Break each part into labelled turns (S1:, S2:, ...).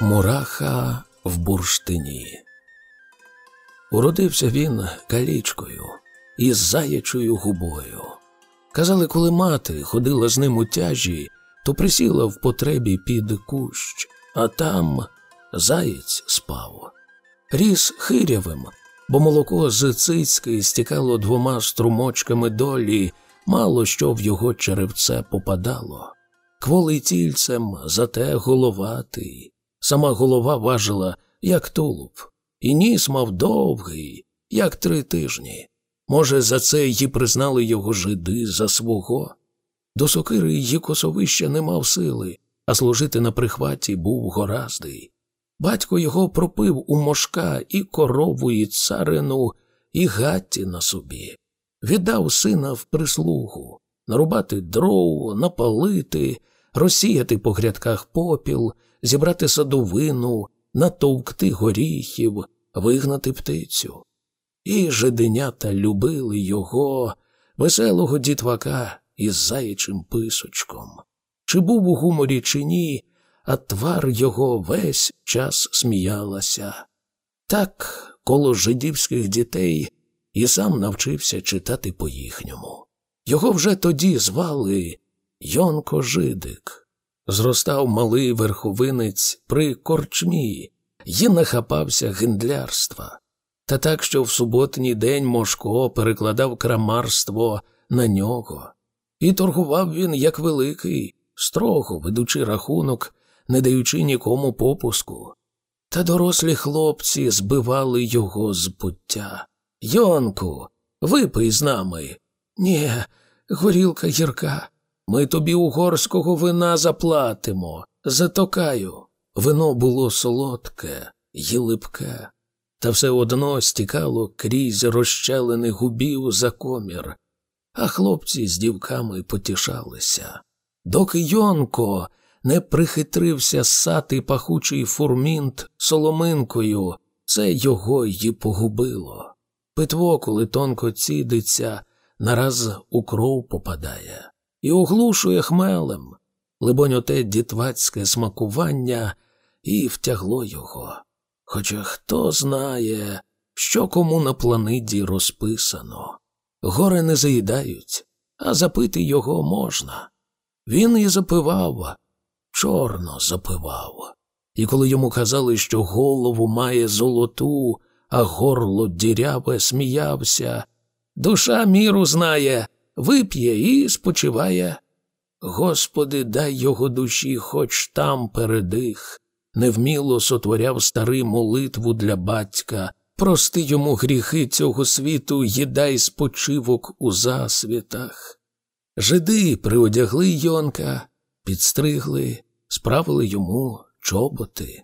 S1: Мураха в бурштині. Уродився він калічкою із заячою губою. Казали, коли мати ходила з ним у тяжі, то присіла в потребі під кущ, а там заєць спав. Ріс хирявим, бо молоко з цицьки стікало двома струмочками долі, мало що в його черевце попадало. Кволий тільцем, зате головатий. Сама голова важила, як тулуб, і ніс мав довгий, як три тижні. Може, за це її признали його жиди за свого. До сокири її косовища не мав сили, а служити на прихваті був гораздий. Батько його пропив у мошка і корову, і царину, і гатті на собі. Віддав сина в прислугу нарубати дров, напалити, розсіяти по грядках попіл, зібрати садовину, натовкти горіхів, вигнати птицю. І жиденята любили його, веселого дітвака із заячим писочком. Чи був у гуморі, чи ні, а твар його весь час сміялася. Так, коло жидівських дітей і сам навчився читати по їхньому. Його вже тоді звали Йонко Жидик. Зростав малий верховинець при корчмі і нахапався гендлярства. Та так, що в суботній день Мошко перекладав крамарство на нього. І торгував він, як великий, строго ведучи рахунок, не даючи нікому попуску. Та дорослі хлопці збивали його з пуття. Йонку, випий з нами. Ні, горілка гірка. Ми тобі угорського вина заплатимо. Затокаю. Вино було солодке й липке, та все одно стікало крізь розчелених губів за комір, а хлопці з дівками потішалися. Доки Йонко не прихитрився ссати пахучий фурмінт соломинкою, це його й погубило. Питво, коли тонко цідиться, нараз у кров попадає і оглушує хмелем. Либонь, оте дітвацьке смакування і втягло його. Хоча хто знає, що кому на планиді розписано. Гори не заїдають, а запити його можна. Він і запивав, чорно запивав. І коли йому казали, що голову має золоту, а горло діряве, сміявся, душа міру знає, вип'є і спочиває. Господи, дай його душі, хоч там передих, невміло сотворяв старий молитву для батька, прости йому гріхи цього світу й дай спочивок у засвітах. Жиди приодягли Йонка, підстригли, справили йому чоботи,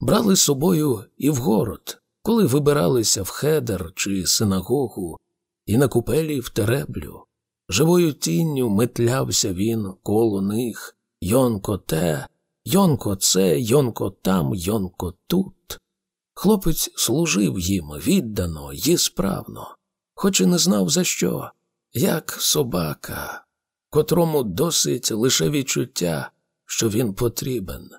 S1: брали з собою і в город, коли вибиралися в хедер чи синагогу, і на купелі в тереблю. Живою тінню метлявся він коло них Йонко те, Йонко це, Йонко там, Йонко тут. Хлопець служив їм віддано й справно, хоч і не знав за що, як собака, котрому досить лише відчуття, що він потрібен.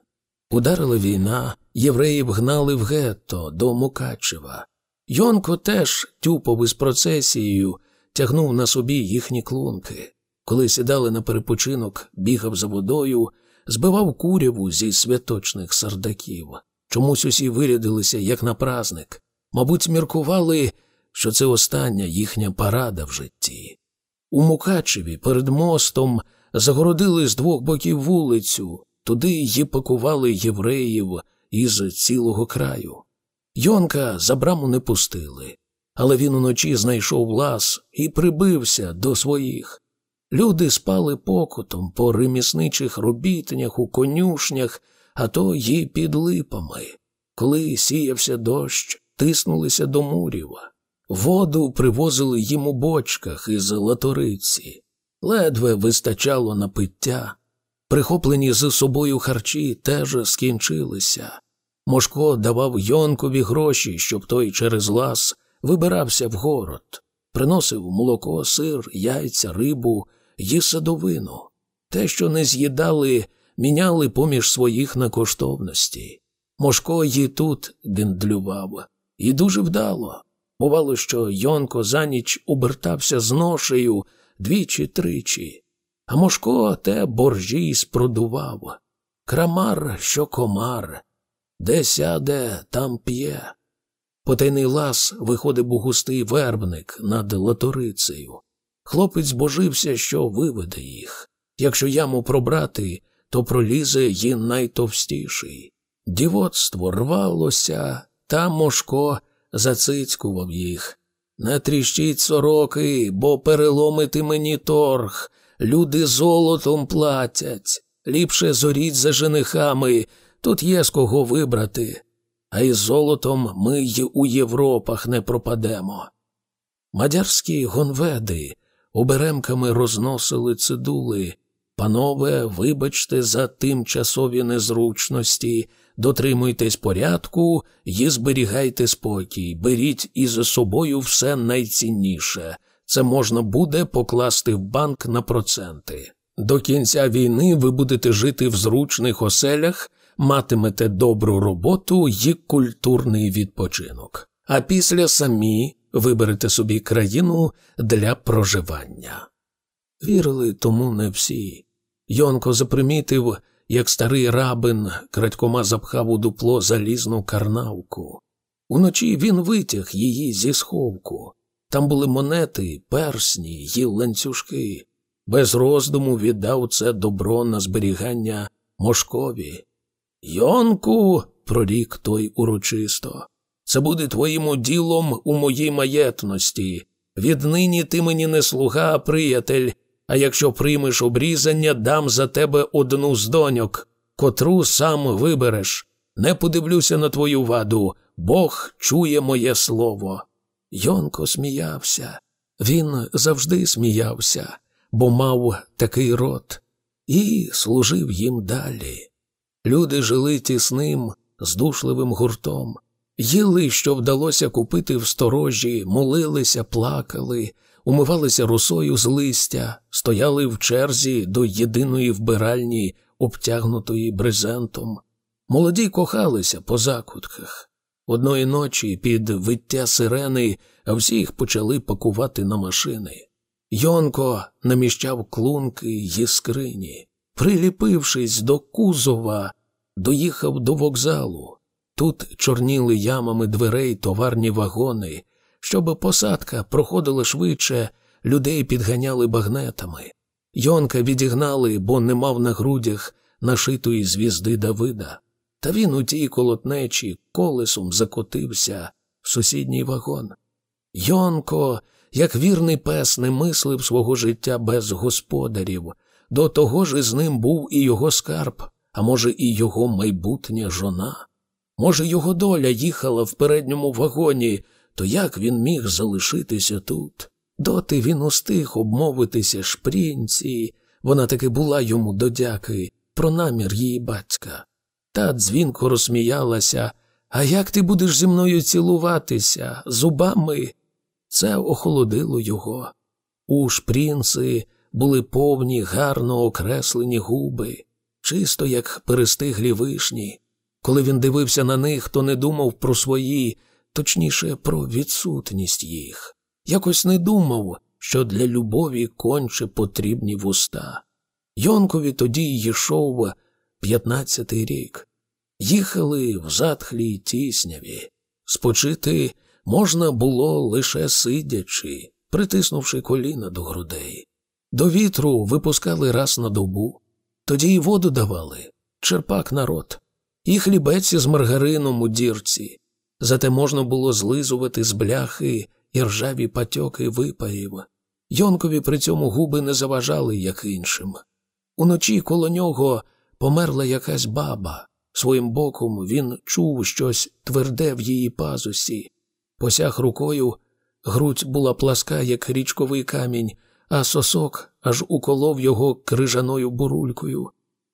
S1: Ударила війна, євреїв гнали в гетто до Мукачева. Йонко теж тюпав із процесією тягнув на собі їхні клунки. Коли сідали на перепочинок, бігав за водою, збивав куряву зі святочних сардаків. Чомусь усі вирядилися, як на праздник. Мабуть, міркували, що це остання їхня парада в житті. У Мукачеві перед мостом загородили з двох боків вулицю, туди й пакували євреїв із цілого краю. Йонка за браму не пустили але він уночі знайшов лаз і прибився до своїх. Люди спали покутом по ремісничих робітнях у конюшнях, а то й під липами. Коли сіявся дощ, тиснулися до мурів. Воду привозили їм у бочках із латориці. Ледве вистачало на пиття. Прихоплені з собою харчі теж скінчилися. Мошко давав Йонкові гроші, щоб той через лаз вибирався в город, приносив молоко, сир, яйця, рибу й садовину. Те, що не з'їдали, міняли поміж своїх на коштовності. Мошко й тут гендлював, і дуже вдало. Бувало, що Йонко за ніч обертався з ношею двічі тричі, а Мошко те боржі спродував. Крамар, що комар, де сяде, там п'є. Потайний лас виходив у густий вербник над латорицею. Хлопець божився, що виведе їх. Якщо яму пробрати, то пролізе й найтовстіший. Дівоцтво рвалося, та Мошко зацицькував їх. Не тріщіть сороки, бо переломити мені торг. Люди золотом платять. Ліпше зоріть за женихами, тут є з кого вибрати. А із золотом ми й у Європах не пропадемо. Мадярські гонведи оберемками розносили цидули. Панове, вибачте за тимчасові незручності, дотримуйтесь порядку і зберігайте спокій, беріть із собою все найцінніше. Це можна буде покласти в банк на проценти. До кінця війни ви будете жити в зручних оселях, матимете добру роботу і культурний відпочинок. А після самі виберете собі країну для проживання. Вірили тому не всі. Йонко запримітив, як старий рабин крадькома запхав у дупло залізну карнавку. Уночі він витяг її зі сховку. Там були монети, персні й ланцюжки. Без роздуму віддав це добро на зберігання Мошкові. Йонку, прорік той урочисто, це буде твоїм уділом у моїй маєтності. Віднині ти мені не слуга, а приятель, а якщо приймеш обрізання, дам за тебе одну з доньок, котру сам вибереш. Не подивлюся на твою ваду, Бог чує моє слово. Йонко сміявся. Він завжди сміявся, бо мав такий рот, і служив їм далі. Люди жили тісним, здушливим гуртом, їли, що вдалося купити в сторожі, молилися, плакали, умивалися росою з листя, стояли в черзі до єдиної вбиральні, обтягнутої брезентом. Молоді кохалися по закутках. Одної ночі під виття сирени всіх почали пакувати на машини. Йонко наміщав клунки й скрині. Приліпившись до кузова, доїхав до вокзалу. Тут чорніли ямами дверей товарні вагони. Щоб посадка проходила швидше, людей підганяли багнетами. Йонка відігнали, бо не мав на грудях нашитої звізди Давида. Та він у тій колотнечі колесом закотився в сусідній вагон. Йонко, як вірний пес, не мислив свого життя без господарів. До того ж із ним був і його скарб, а може, і його майбутня жона. Може, його доля їхала в передньому вагоні, то як він міг залишитися тут? Доти він устиг обмовитися шпрінці, вона таки була йому додяки, про намір її батька. Та дзвінко розсміялася. А як ти будеш зі мною цілуватися зубами? Це охолодило його. У шпрінци були повні, гарно окреслені губи, чисто як перестиглі вишні. Коли він дивився на них, то не думав про свої, точніше, про відсутність їх. Якось не думав, що для любові конче потрібні вуста. Йонкові тоді йшов п'ятнадцятий рік. Їхали в затхлій тісняві. Спочити можна було лише сидячи, притиснувши коліна до грудей. До вітру випускали раз на добу, тоді й воду давали, черпак народ, і хлібець із маргарином у дірці. Зате можна було злизувати з бляхи і ржаві патьоки випарів. Йонкові при цьому губи не заважали, як іншим. Уночі коло нього померла якась баба. Своїм боком він чув щось тверде в її пазусі. Посяг рукою, грудь була пласка, як річковий камінь, а сосок аж уколов його крижаною бурулькою.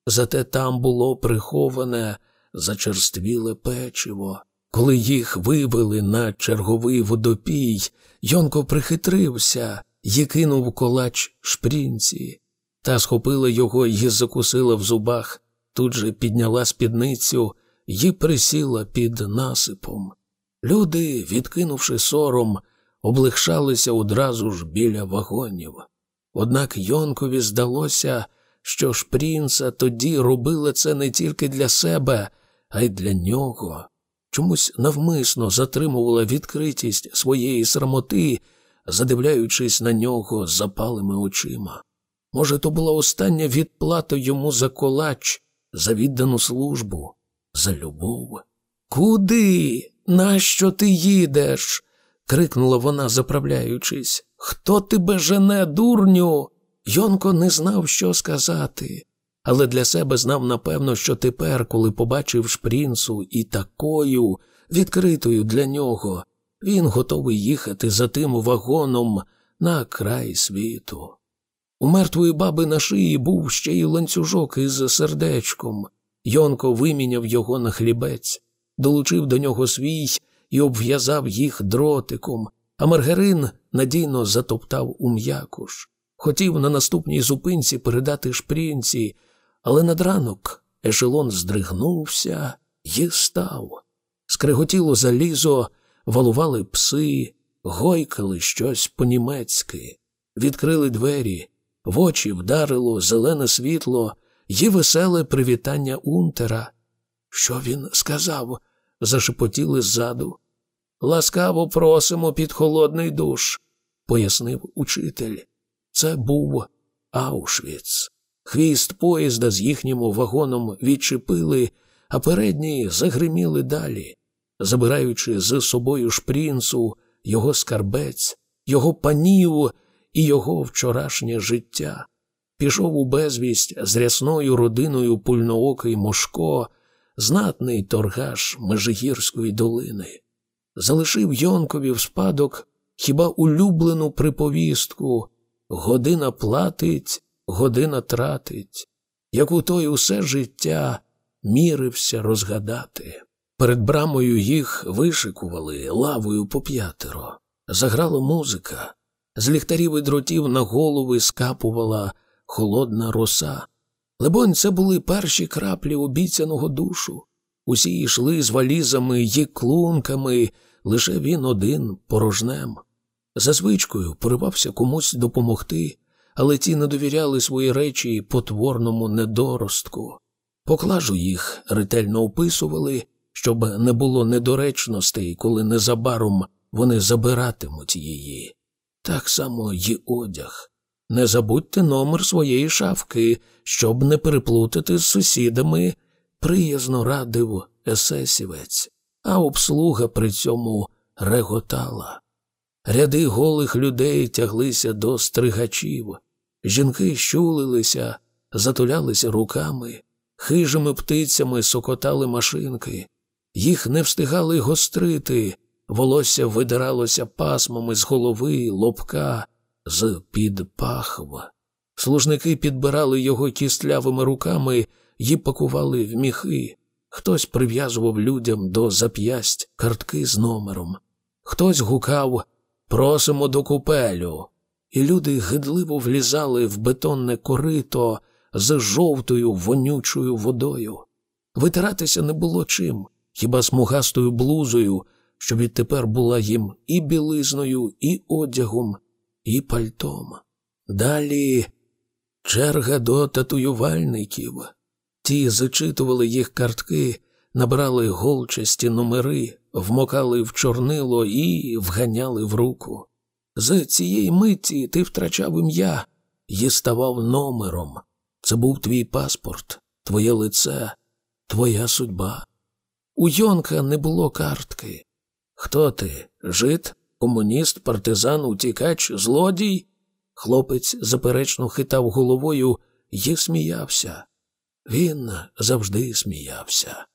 S1: Зате там було приховане зачерствіле печиво. Коли їх вивели на черговий водопій, Йонко прихитрився і кинув колач шпрінці, та схопила його і закусила в зубах, тут же підняла спідницю й присіла під насипом. Люди, відкинувши сором, облегшалися одразу ж біля вагонів. Однак Йонкові здалося, що шпрінца тоді робила це не тільки для себе, а й для нього. Чомусь навмисно затримувала відкритість своєї срамоти, задивляючись на нього запалими очима. Може, то була остання відплата йому за колач, за віддану службу, за любов. Куди? Нащо ти їдеш? Крикнула вона, заправляючись. Хто тебе жене, дурню? Йонко не знав, що сказати, але для себе знав напевно, що тепер, коли побачив шпрінцу і такою, відкритою для нього, він готовий їхати за тим вагоном на край світу. У мертвої баби на шиї був ще й ланцюжок із сердечком. Йонко виміняв його на хлібець, долучив до нього свій і обв'язав їх дротиком, а Маргарин надійно затоптав у м'якуш. Хотів на наступній зупинці передати шпрінці, але над ранок ешелон здригнувся і став. Скриготіло залізо, валували пси, гойкали щось по-німецьки, відкрили двері, в очі вдарило зелене світло і веселе привітання Унтера. Що він сказав? зашепотіли ззаду. Ласкаво просимо під холодний душ, пояснив учитель. Це був Аушвіц. Хвіст поїзда з їхнім вагоном відчепили, а передні загриміли далі, забираючи з собою шпрінцу, його скарбець, його панів і його вчорашнє життя. Пішов у безвість з рясною родиною пульноокий Мошко, знатний торгаш Межигірської долини. Залишив Йонкові в спадок хіба улюблену приповістку година платить, година тратить, яку той усе життя мірився розгадати. Перед брамою їх вишикували лавою по п'ятеро. Заграла музика, з ліхтарів і дротів на голови скапувала холодна роса. Лебонь, це були перші краплі обіцяного душу. Усі йшли з валізами й клунками, лише він один порожнем. За звичкою поривався комусь допомогти, але ті не довіряли свої речі потворному недоростку. Поклажу їх ретельно описували, щоб не було недоречностей, коли незабаром вони забиратимуть її. Так само й одяг. Не забудьте номер своєї шафки, щоб не переплутати з сусідами, приязно радив есесівець, а обслуга при цьому реготала. Ряди голих людей тяглися до стригачів, жінки щулилися, затулялися руками, хижими птицями сокотали машинки, їх не встигали гострити, волосся видиралося пасмами з голови, лобка, з під пахва. Служники підбирали його кістлявими руками і пакували в міхи. Хтось прив'язував людям до зап'ясть картки з номером, хтось гукав Просимо до купелю. І люди гидливо влізали в бетонне корито з жовтою вонючою водою. Витиратися не було чим, хіба смугастою блузою, що відтепер була їм і білизною, і одягом, і пальтом. Далі черга до татуювальників. Ті зачитували їх картки, набрали голчасті номери, вмокали в чорнило і вганяли в руку. З цієї миті ти втрачав ім'я і ставав номером. Це був твій паспорт, твоє лице, твоя судьба. У Йонка не було картки. Хто ти? Жит, комуніст, партизан, утікач, злодій? Хлопець заперечно хитав головою і сміявся. Він завжди сміявся.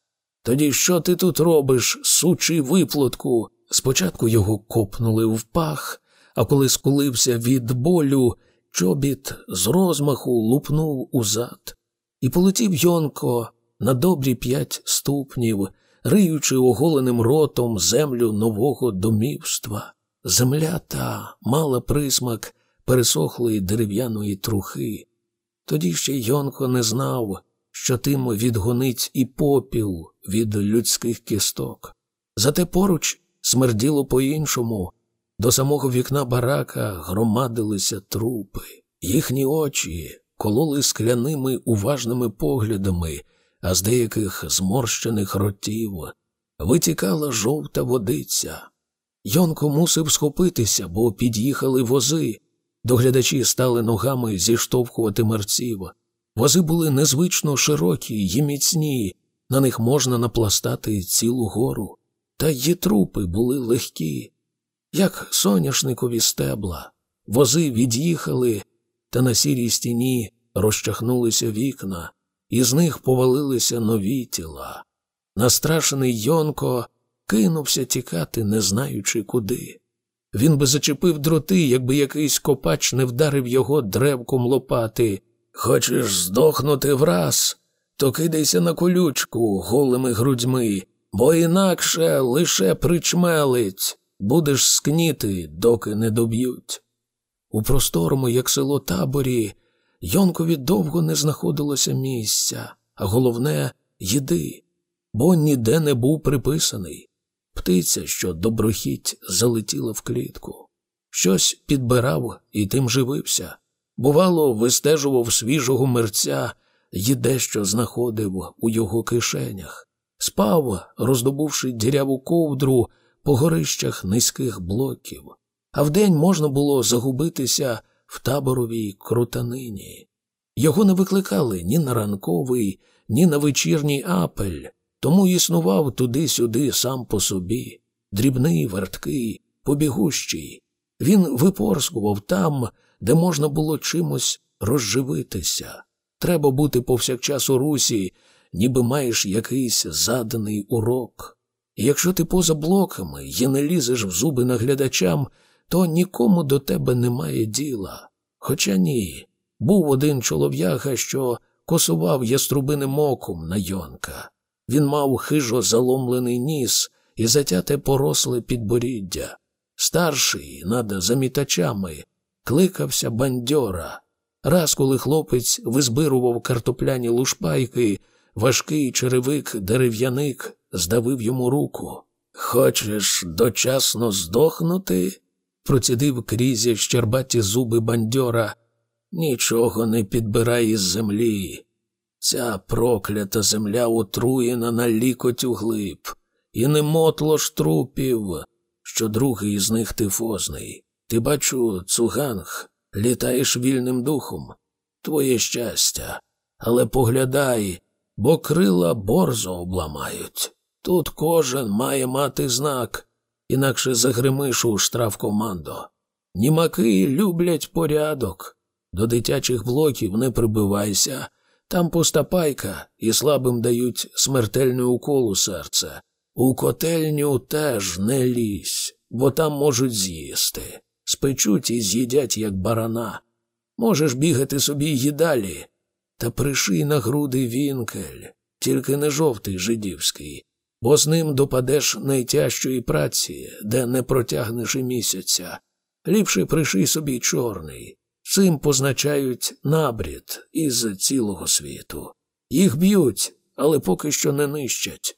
S1: Тоді що ти тут робиш, сучий виплатку? Спочатку його копнули в пах, а коли скулився від болю, чобіт з розмаху лупнув узад. І полетів Йонко на добрі п'ять ступнів, риючи оголеним ротом землю нового домівства. Земля та мала присмак пересохлої дерев'яної трухи. Тоді ще Йонко не знав, що тим відгонить і попіл від людських кісток. Зате поруч смерділо по-іншому. До самого вікна барака громадилися трупи, їхні очі кололи скляними уважними поглядами, а з деяких зморщених ротів витікала жовта водиця. Йонко мусив схопитися, бо під'їхали вози. Доглядачі стали ногами зіштовхувати мерців. Вози були незвично широкі й міцні, на них можна напластати цілу гору. Та й трупи були легкі, як соняшникові стебла. Вози від'їхали, та на сірій стіні розчахнулися вікна, і з них повалилися нові тіла. Настрашений Йонко кинувся тікати, не знаючи куди. Він би зачепив дроти, якби якийсь копач не вдарив його древком лопати. Хочеш здохнути враз, то кидайся на колючку голими грудьми, бо інакше лише причмелить, будеш скніти, доки не доб'ють. У просторому, як село таборі, Йонкові довго не знаходилося місця, а головне їди, бо ніде не був приписаний. Птиця, що доброхіть, залетіла в клітку. Щось підбирав і тим живився. Бувало, вистежував свіжого мерця і дещо знаходив у його кишенях. Спав, роздобувши діряву ковдру по горищах низьких блоків, а вдень можна було загубитися в таборовій крутанині. Його не викликали ні на ранковий, ні на вечірній апель, тому існував туди-сюди сам по собі, дрібний, верткий, побігущий. Він випорскував там, де можна було чимось розживитися. Треба бути повсякчас у русі, ніби маєш якийсь заданий урок. І якщо ти поза блоками і не лізеш в зуби наглядачам, то нікому до тебе немає діла. Хоча ні, був один чолов'яга, що косував яструбиним оком на Йонка. Він мав хижо заломлений ніс і затяте поросле підборіддя. Старший над замітачами кликався бандьора. Раз, коли хлопець визбирував картопляні лушпайки, важкий черевик дерев'яник здавив йому руку. Хочеш дочасно здохнути? процідив крізь щербаті зуби бандьора. Нічого не підбирай із землі. Ця проклята земля отруєна на лікоть глиб, і не мотло ж трупів, що другий із них тифозний. Ти бачу, цуганг, літаєш вільним духом. Твоє щастя. Але поглядай, бо крила борзо обламають. Тут кожен має мати знак, інакше загримиш у штрафкомандо. Німаки люблять порядок. До дитячих блоків не прибивайся. Там пуста пайка і слабим дають смертельний укол у серце. У котельню теж не лізь, бо там можуть з'їсти. Спечуть і з'їдять, як барана. Можеш бігати собі й далі, та приший на груди вінкель, тільки не жовтий жидівський, бо з ним допадеш найтяжчої праці, де не протягнеш і місяця. Ліпше приший собі чорний. Цим позначають набрід із цілого світу. Їх б'ють, але поки що не нищать.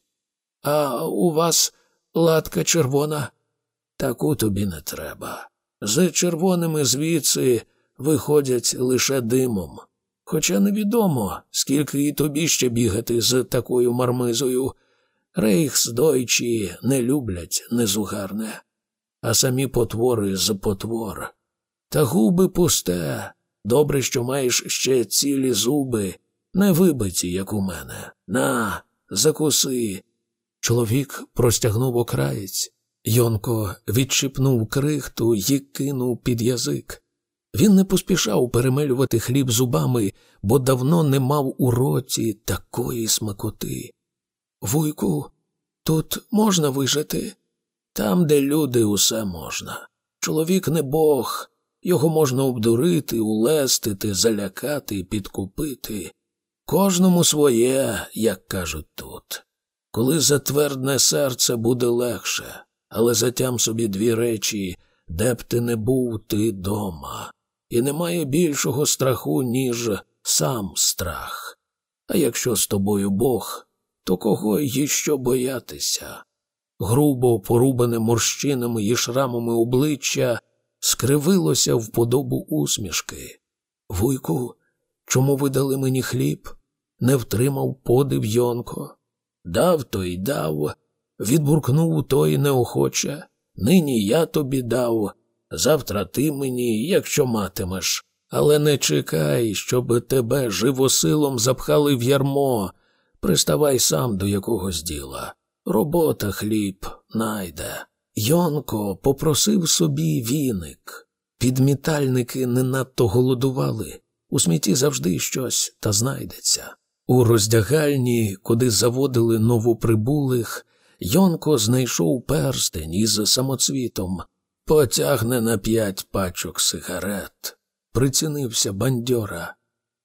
S1: А у вас латка червона? Таку тобі не треба. З червоними звідси виходять лише димом. Хоча невідомо, скільки і тобі ще бігати з такою мармизою. Рейхсдойчі не люблять незугарне, а самі потвори з потвор. Та губи пусте. Добре, що маєш ще цілі зуби, не вибиті, як у мене. На, закуси. Чоловік простягнув окраєць. Йонко відчіпнув крихту і кинув під язик. Він не поспішав перемелювати хліб зубами, бо давно не мав у роті такої смакоти. Вуйку, тут можна вижити? Там, де люди, усе можна. Чоловік не бог, його можна обдурити, улестити, залякати, підкупити. Кожному своє, як кажуть тут. Коли затвердне серце буде легше, але затям собі дві речі, де б ти не був, ти дома, і немає більшого страху, ніж сам страх. А якщо з тобою Бог, то кого їй що боятися? Грубо порубане морщинами і шрамами обличчя скривилося в подобу усмішки. Вуйку, чому ви дали мені хліб? Не втримав подив Йонко. Дав то й дав, відбуркнув той неохоче. Нині я тобі дав, завтра ти мені, якщо матимеш. Але не чекай, щоб тебе живосилом запхали в ярмо. Приставай сам до якогось діла. Робота хліб найде. Йонко попросив собі віник. Підмітальники не надто голодували. У смітті завжди щось та знайдеться. У роздягальні, куди заводили новоприбулих, Йонко знайшов перстень із самоцвітом, потягне на п'ять пачок сигарет. Прицінився бандьора.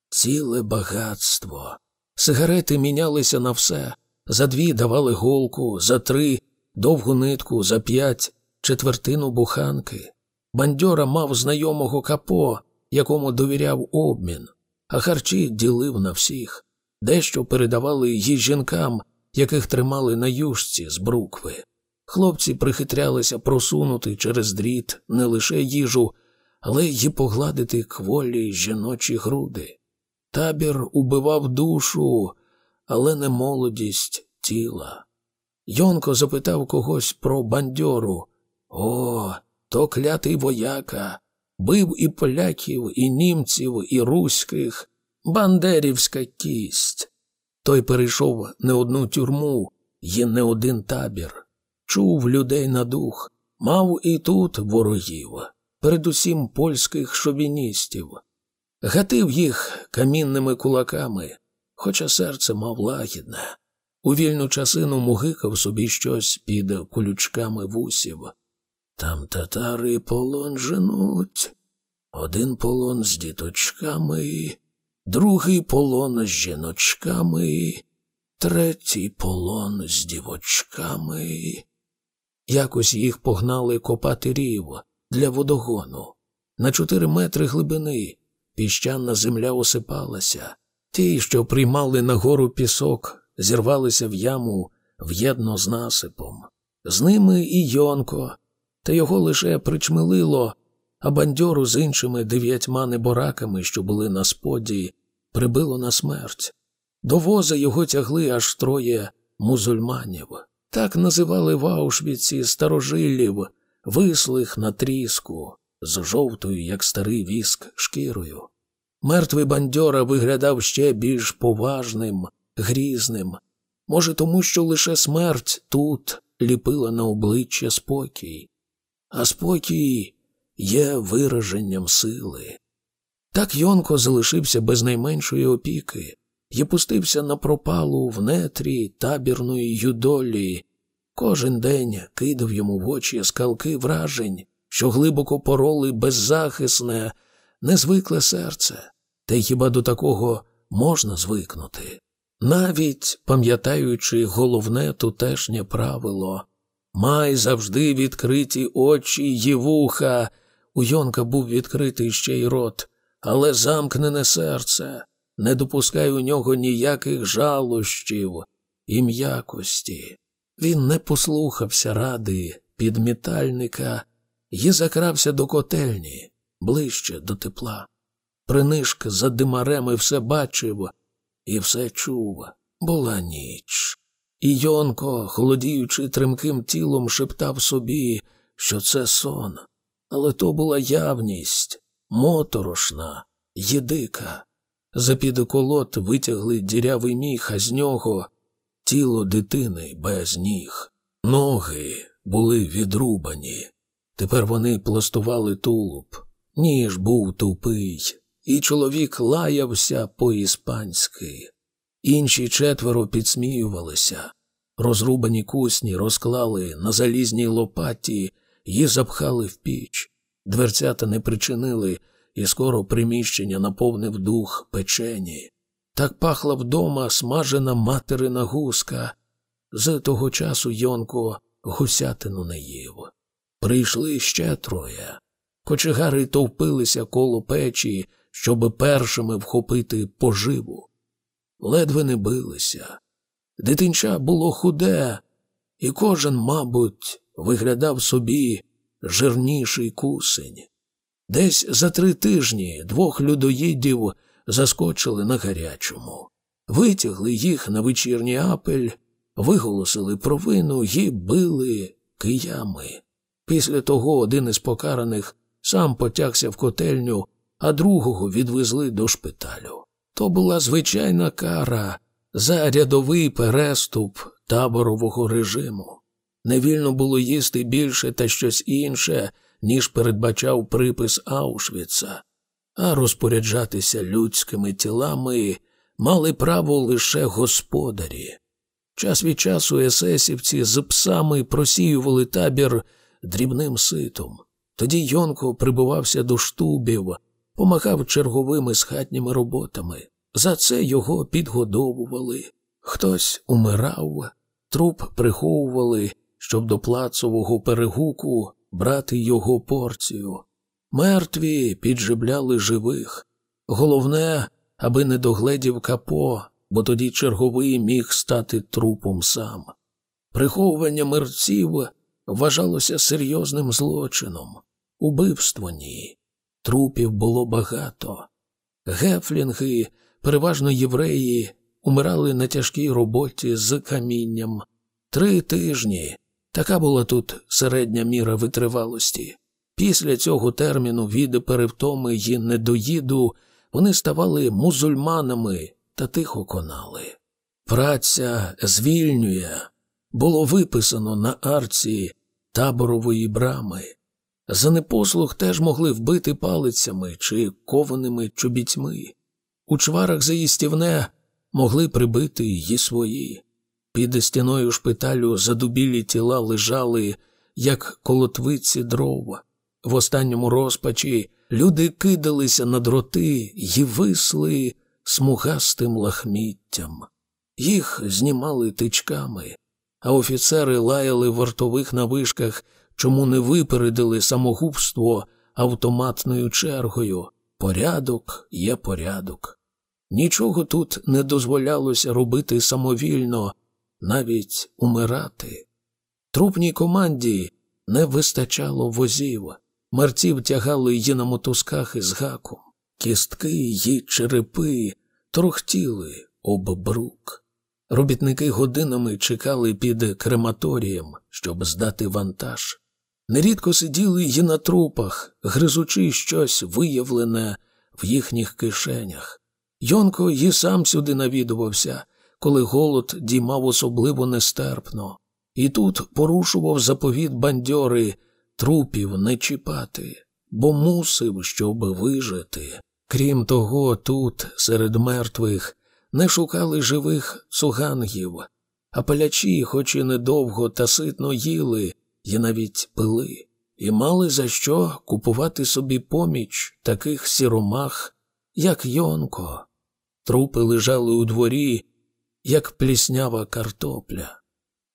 S1: Ціле багатство. Сигарети мінялися на все. За дві давали голку, за три довгу нитку, за п'ять четвертину буханки. Бандьора мав знайомого капо, якому довіряв обмін, а харчі ділив на всіх. Дещо передавали їй жінкам, яких тримали на юшці з брукви. Хлопці прихитрялися просунути через дріт не лише їжу, але й погладити кволі жіночі груди. Табір убивав душу, але не молодість тіла. Йонко запитав когось про бандьору. О, то клятий вояка, бив і поляків, і німців, і руських, бандерівська кість. Той перейшов не одну тюрму і не один табір, чув людей на дух, мав і тут ворогів, передусім польських шовіністів, гатив їх камінними кулаками, хоча серце мав лагідне. У вільну часину мугикав собі щось під колючками вусів. Там татари полон женуть, один полон з діточками, другий полон з жіночками, третій полон з дівочками. Якось їх погнали копати рів для водогону. На чотири метри глибини піщана земля осипалася. Ті, що приймали нагору пісок, зірвалися в яму в'єдно з насипом. З ними і Йонко, та його лише причмелило, а бандьору з іншими дев'ятьма небораками, що були на споді, прибило на смерть. До воза його тягли аж троє музульманів. Так називали в Аушвіці старожилів, вислих на тріску, з жовтою, як старий віск, шкірою. Мертвий бандьора виглядав ще більш поважним, грізним, може, тому що лише смерть тут ліпила на обличчя спокій, а спокій є вираженням сили. Так Йонко залишився без найменшої опіки і пустився на пропалу в нетрі табірної юдолі. Кожен день кидав йому в очі скалки вражень, що глибоко пороли беззахисне, незвикле серце, та й хіба до такого можна звикнути? Навіть пам'ятаючи головне тутешнє правило, май завжди відкриті очі й вуха. У Йонка був відкритий ще й рот, але замкнене серце, не допускай у нього ніяких жалощів і м'якості. Він не послухався ради підмітальника і закрався до котельні ближче до тепла. Принишк за димарем все бачив і все чув. Була ніч. І Йонко, холодіючи тремким тілом, шептав собі, що це сон. Але то була явність, моторошна, єдика. За під колот витягли дірявий міх, а з нього тіло дитини без ніг. Ноги були відрубані. Тепер вони пластували тулуб. Ніж був тупий, і чоловік лаявся по-іспанськи. Інші четверо підсміювалися. Розрубані кусні розклали на залізній лопаті і запхали в піч. Дверцята не причинили, і скоро приміщення наповнив дух печені. Так пахла вдома смажена материна гуска. З того часу Йонко гусятину не їв. Прийшли ще троє. Кочегари товпилися коло печі, щоб першими вхопити поживу. ледве не билися. Дитинча було худе, і кожен, мабуть, виглядав собі жирніший кусень. Десь за три тижні двох людоїдів заскочили на гарячому, витягли їх на вечірній апель, виголосили провину і били киями. Після того один із покараних сам потягся в котельню, а другого відвезли до шпиталю. То була звичайна кара за рядовий переступ таборового режиму. Невільно було їсти більше та щось інше, ніж передбачав припис Аушвіца, а розпоряджатися людськими тілами мали право лише господарі. Час від часу есесівці з псами просіювали табір дрібним ситом. Тоді Йонко прибувався до штубів, помагав черговими з хатніми роботами. За це його підгодовували. Хтось умирав, труп приховували, щоб до плацового перегуку брати його порцію. Мертві підживляли живих. Головне, аби не догледів капо, бо тоді черговий міг стати трупом сам. Приховування мерців вважалося серйозним злочином, убивство ні. Трупів було багато. Гефлінги, переважно євреї, умирали на тяжкій роботі з камінням. Три тижні така була тут середня міра витривалості. Після цього терміну від перевтоми й недоїду вони ставали музульманами та тихо конали. Праця звільнює було виписано на арці таборової брами. За непослух теж могли вбити палицями чи кованими чобітьми. У чварах за їстівне могли прибити її свої. Під стіною шпиталю задубілі тіла лежали, як колотвиці дрова. В останньому розпачі люди кидалися на дроти й висли смугастим лахміттям. Їх знімали тичками, а офіцери лаяли вартових на вишках, чому не випередили самогубство автоматною чергою. Порядок є порядок. Нічого тут не дозволялося робити самовільно, навіть умирати. Трупній команді не вистачало возів, мерців тягали її на мотузках із гаком, кістки й черепи трохтіли об брук. Робітники годинами чекали під крематорієм, щоб здати вантаж. Нерідко сиділи й на трупах, гризучи щось виявлене в їхніх кишенях. Йонко й сам сюди навідувався, коли голод діймав особливо нестерпно, і тут порушував заповіт бандьори трупів не чіпати, бо мусив, щоб вижити. Крім того, тут, серед мертвих, не шукали живих цугангів, а палячі, хоч і недовго та ситно їли, і навіть пили, і мали за що купувати собі поміч таких сіромах, як Йонко. Трупи лежали у дворі, як пліснява картопля,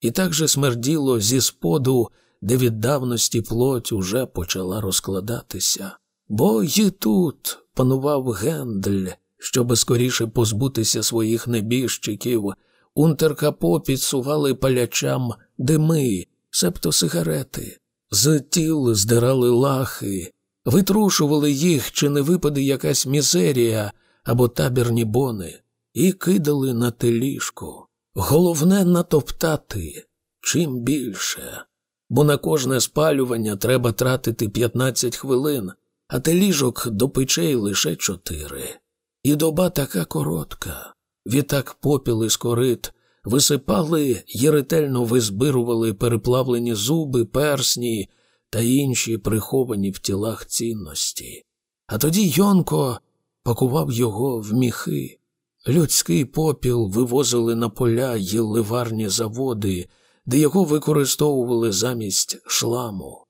S1: і так же смерділо зі споду, де від давності плоть уже почала розкладатися. Бо й тут панував Гендль, щоби скоріше позбутися своїх небіжчиків, унтеркапо підсували палячам дими, себто сигарети, з тіл здирали лахи, витрушували їх, чи не випаде якась мізерія або табірні бони, і кидали на теліжку. Головне натоптати чим більше, бо на кожне спалювання треба тратити 15 хвилин, а теліжок до печей лише чотири. І доба така коротка. Відтак попіли з корит висипали і ретельно визбирували переплавлені зуби, персні та інші приховані в тілах цінності. А тоді Йонко пакував його в міхи. Людський попіл вивозили на поля й ливарні заводи, де його використовували замість шламу.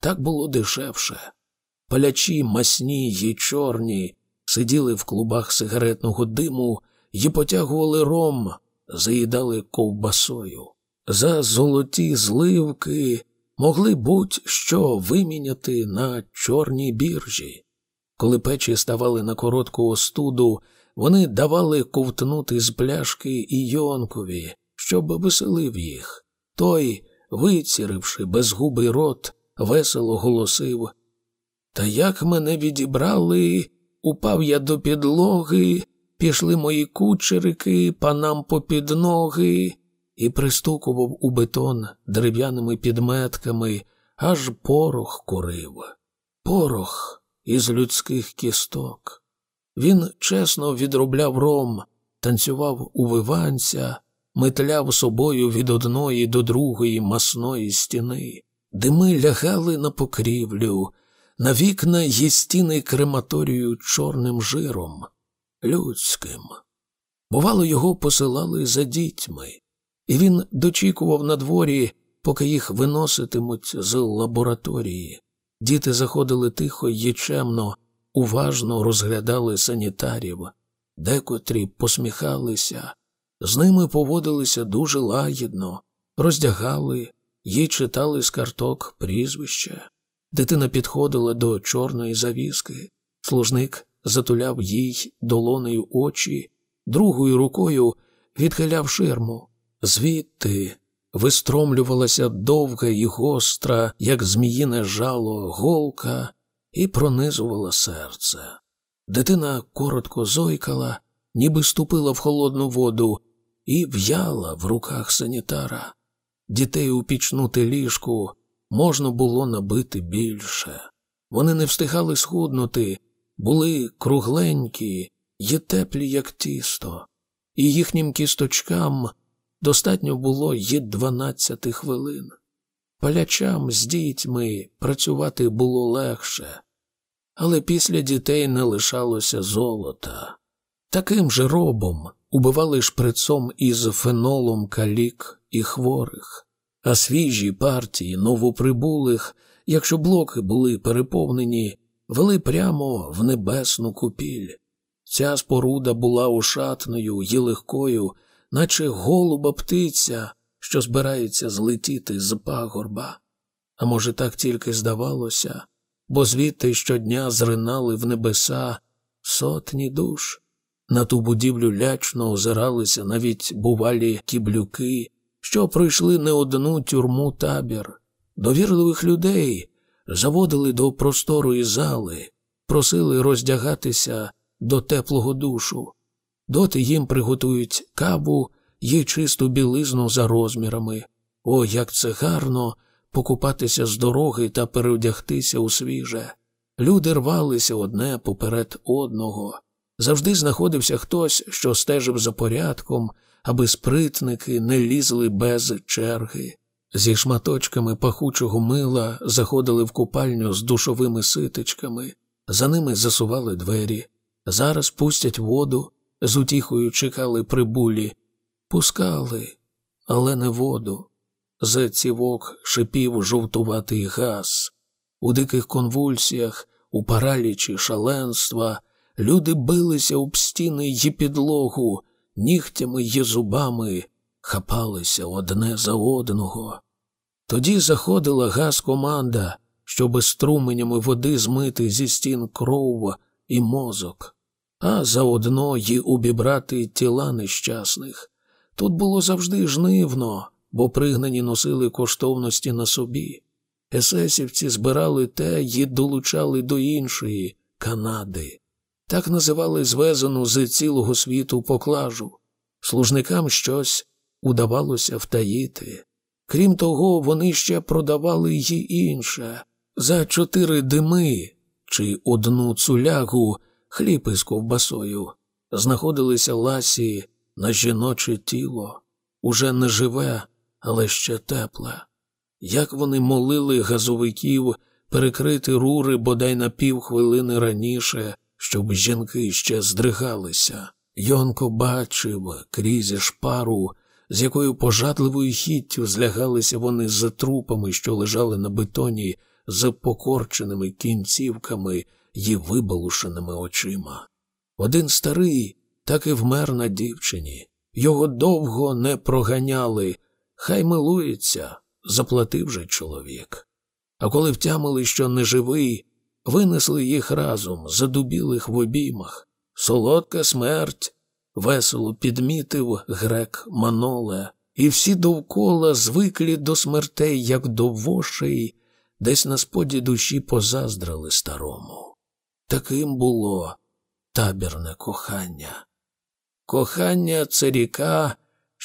S1: Так було дешевше. Палячі масні й чорні сиділи в клубах сигаретного диму і потягували ром, заїдали ковбасою. За золоті зливки могли будь-що виміняти на чорній біржі. Коли печі ставали на коротку остуду, вони давали ковтнути з пляшки і Йонкові, щоб веселив їх. Той, виціривши безгубий рот, весело голосив Та як мене відібрали, упав я до підлоги, пішли мої кучерики панам попід ноги, і пристукував у бетон дерев'яними підметками, аж порох курив. Порох із людських кісток. Він чесно відробляв ром, танцював у виванця, метляв собою від одної до другої масної стіни, дими лягали на покрівлю, на вікна й стіни крематорію чорним жиром, людським. Бувало, його посилали за дітьми, і він дочікував на дворі, поки їх виноситимуть з лабораторії. Діти заходили тихо й чемно, уважно розглядали санітарів, декотрі посміхалися, з ними поводилися дуже лагідно, роздягали їй читали з карток прізвища. Дитина підходила до чорної завіски, служник затуляв їй долонею очі, другою рукою відхиляв ширму. Звідти вистромлювалася довга і гостра, як зміїне жало, голка, і пронизувала серце. Дитина коротко зойкала, ніби ступила в холодну воду, і в'яла в руках санітара. Дітей у пічнути ліжку можна було набити більше. Вони не встигали схуднути, були кругленькі й теплі, як тісто, і їхнім кісточкам достатньо було й дванадцяти хвилин. Палячам з дітьми працювати було легше, але після дітей не лишалося золота. Таким же робом убивали шприцом із фенолом калік і хворих, а свіжі партії новоприбулих, якщо блоки були переповнені, вели прямо в небесну купіль. Ця споруда була ушатною й легкою, наче голуба птиця, що збирається злетіти з пагорба. А може, так тільки здавалося, бо звідти щодня зринали в небеса сотні душ. На ту будівлю лячно озиралися навіть бувалі кіблюки, що пройшли не одну тюрму табір. Довірливих людей заводили до просторої зали, просили роздягатися до теплого душу. Доти їм приготують каву й чисту білизну за розмірами. О, як це гарно покупатися з дороги та переодягтися у свіже. Люди рвалися одне поперед одного. Завжди знаходився хтось, що стежив за порядком, аби спритники не лізли без черги. Зі шматочками пахучого мила заходили в купальню з душовими ситичками, за ними засували двері. Зараз пустять воду, з утіхою чекали прибулі, пускали, але не воду. З цівок шипів жовтуватий газ. У диких конвульсіях, у паралічі шаленства люди билися об стіни й підлогу, нігтями й зубами, хапалися одне за одного. Тоді заходила газ команда, щоби струменями води змити зі стін кров і мозок, а заодно й убібрати тіла нещасних. Тут було завжди жнивно, бо пригнані носили коштовності на собі. Есесівці збирали те й долучали до іншої Канади. Так називали звезену з цілого світу поклажу. Служникам щось удавалося втаїти. Крім того, вони ще продавали й інше за чотири дими чи одну цулягу хліб із ковбасою. Знаходилися ласі на жіноче тіло, уже не живе, але ще тепле. Як вони молили газовиків перекрити рури бодай на півхвилини раніше щоб жінки ще здригалися. Йонко бачив крізь шпару, з якою пожадливою хіттю злягалися вони з трупами, що лежали на бетоні, з покорченими кінцівками й вибалушеними очима. Один старий так і вмер на дівчині. Його довго не проганяли, хай милується, заплатив же чоловік. А коли втямили, що неживий, винесли їх разом, задубілих в обіймах, солодка смерть, весело підмітив грек Маноле, і всі довкола звиклі до смертей, як до вошей, десь на споді душі позаздрали старому. Таким було табірне кохання. Кохання це ріка,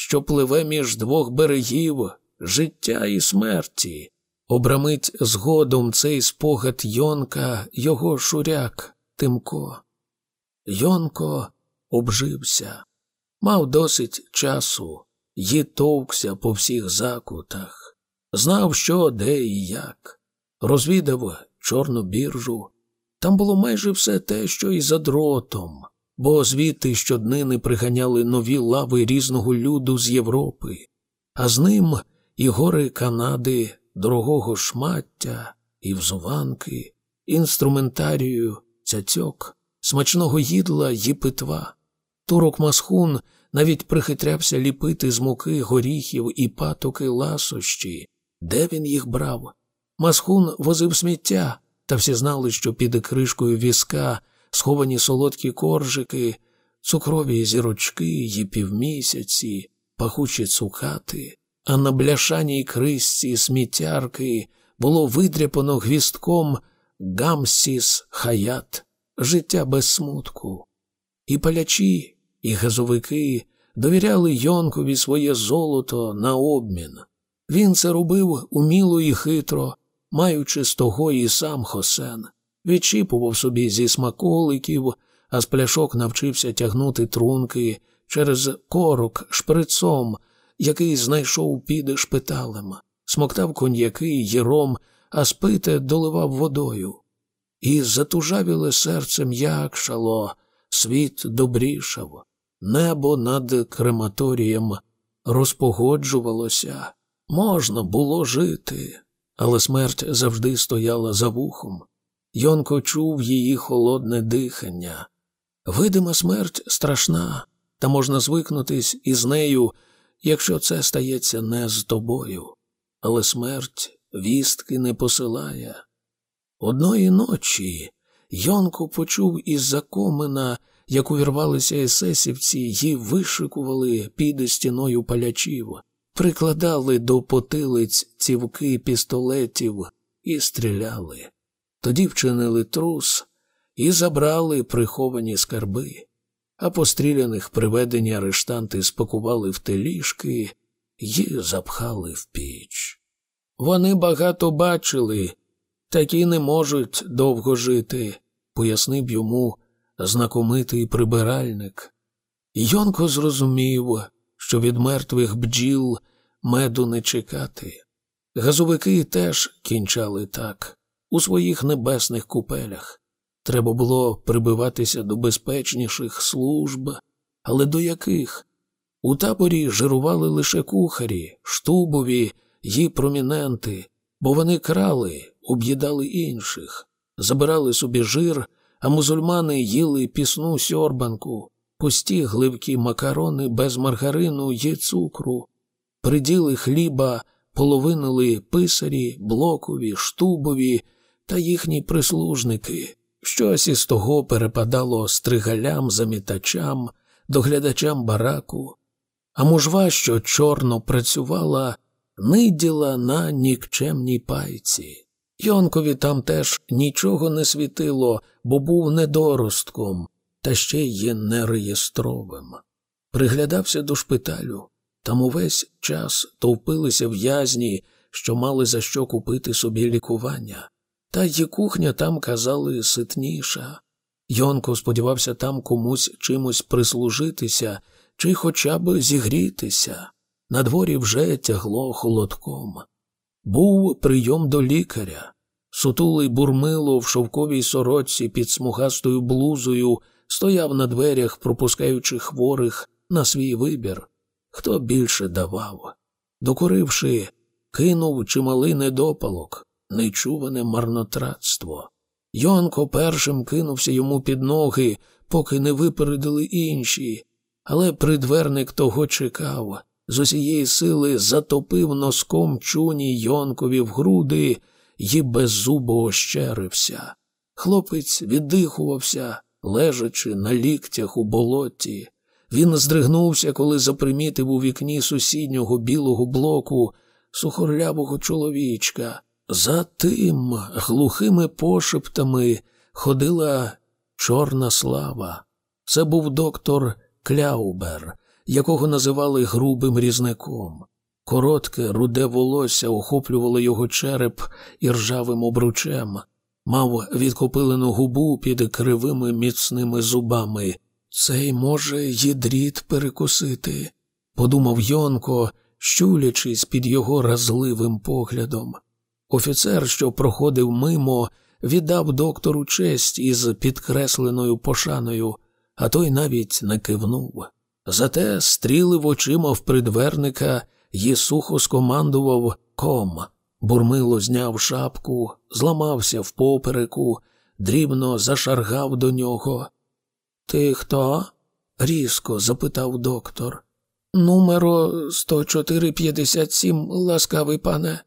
S1: що пливе між двох берегів життя і смерті. Обрамить згодом цей спогад Йонка, його шуряк Тимко. Йонко обжився, мав досить часу, й товкся по всіх закутах, знав, що, де і як, розвідав чорну біржу. Там було майже все те, що і за дротом, бо звідти щоднини приганяли нові лави різного люду з Європи, а з ним і гори Канади, дорогого шмаття, і взуванки, інструментарію, цяцьок, смачного їдла й питва. Турок Масхун навіть прихитрявся ліпити з муки горіхів і патоки ласощі. Де він їх брав? Масхун возив сміття, та всі знали, що під кришкою візка сховані солодкі коржики, цукрові зірочки й півмісяці, пахучі цукати, а на бляшаній крисці сміттярки було видряпано гвістком гамсіс хаят, життя без смутку. І палячі, і газовики довіряли Йонкові своє золото на обмін. Він це робив уміло і хитро, маючи з того і сам Хосен, відчіпував собі зі смаколиків, а з пляшок навчився тягнути трунки через корок шприцом, який знайшов під шпиталем, смоктав коньяки й ром, а спите доливав водою. І затужавіле серце м'якшало, світ добрішав, небо над крематорієм розпогоджувалося, можна було жити, але смерть завжди стояла за вухом. Йонко чув її холодне дихання. Видима смерть страшна, та можна звикнутись із нею, якщо це стається не з тобою. Але смерть вістки не посилає. Одної ночі Йонко почув із-за комина, як увірвалися есесівці й вишикували під стіною палячів, прикладали до потилиць цівки пістолетів і стріляли. Тоді вчинили трус і забрали приховані скарби, а постріляних приведені арештанти спакували в теліжки і запхали в піч. Вони багато бачили, такі не можуть довго жити, пояснив йому знакомитий прибиральник. Йонко зрозумів, що від мертвих бджіл меду не чекати. Газовики теж кінчали так, у своїх небесних купелях. Треба було прибиватися до безпечніших служб, але до яких? У таборі жирували лише кухарі, штубові й проміненти, бо вони крали, об'їдали інших, забирали собі жир, а мусульмани їли пісну сьорбанку, пусті гливкі макарони без маргарину й цукру, приділи хліба половинили писарі, блокові, штубові та їхні прислужники. Щось із того перепадало стригалям, замітачам, доглядачам бараку, а мужва, що чорно працювала, ниділа на нікчемній пайці. Йонкові там теж нічого не світило, бо був недоростком, та ще й нереєстровим. Приглядався до шпиталю. Там увесь час товпилися в'язні, що мали за що купити собі лікування. Та й кухня там казали ситніша. Йонко сподівався там комусь чимось прислужитися чи хоча б зігрітися. На дворі вже тягло холодком. Був прийом до лікаря. Сутулий бурмило в шовковій сорочці під смугастою блузою стояв на дверях, пропускаючи хворих на свій вибір. Хто більше давав? Докуривши, кинув чималий недопалок, нечуване марнотратство. Йонко першим кинувся йому під ноги, поки не випередили інші, але придверник того чекав, з усієї сили затопив носком чуні Йонкові в груди і беззубо ощерився. Хлопець віддихувався, лежачи на ліктях у болоті. Він здригнувся, коли запримітив у вікні сусіднього білого блоку сухорлявого чоловічка. За тим глухими пошептами ходила чорна слава. Це був доктор Кляубер, якого називали грубим різником. Коротке, руде волосся охоплювало його череп іржавим обручем, мав відкопилену губу під кривими міцними зубами. Цей може їдріт перекусити, подумав Йонко, щулячись під його разливим поглядом. Офіцер, що проходив мимо, віддав доктору честь із підкресленою пошаною, а той навіть не кивнув. Зате стрілив очима в придверника і сухо скомандував ком. Бурмило зняв шапку, зламався в попереку, дрібно зашаргав до нього. Ти хто? різко запитав доктор. Нумеро 10457, ласкавий пане.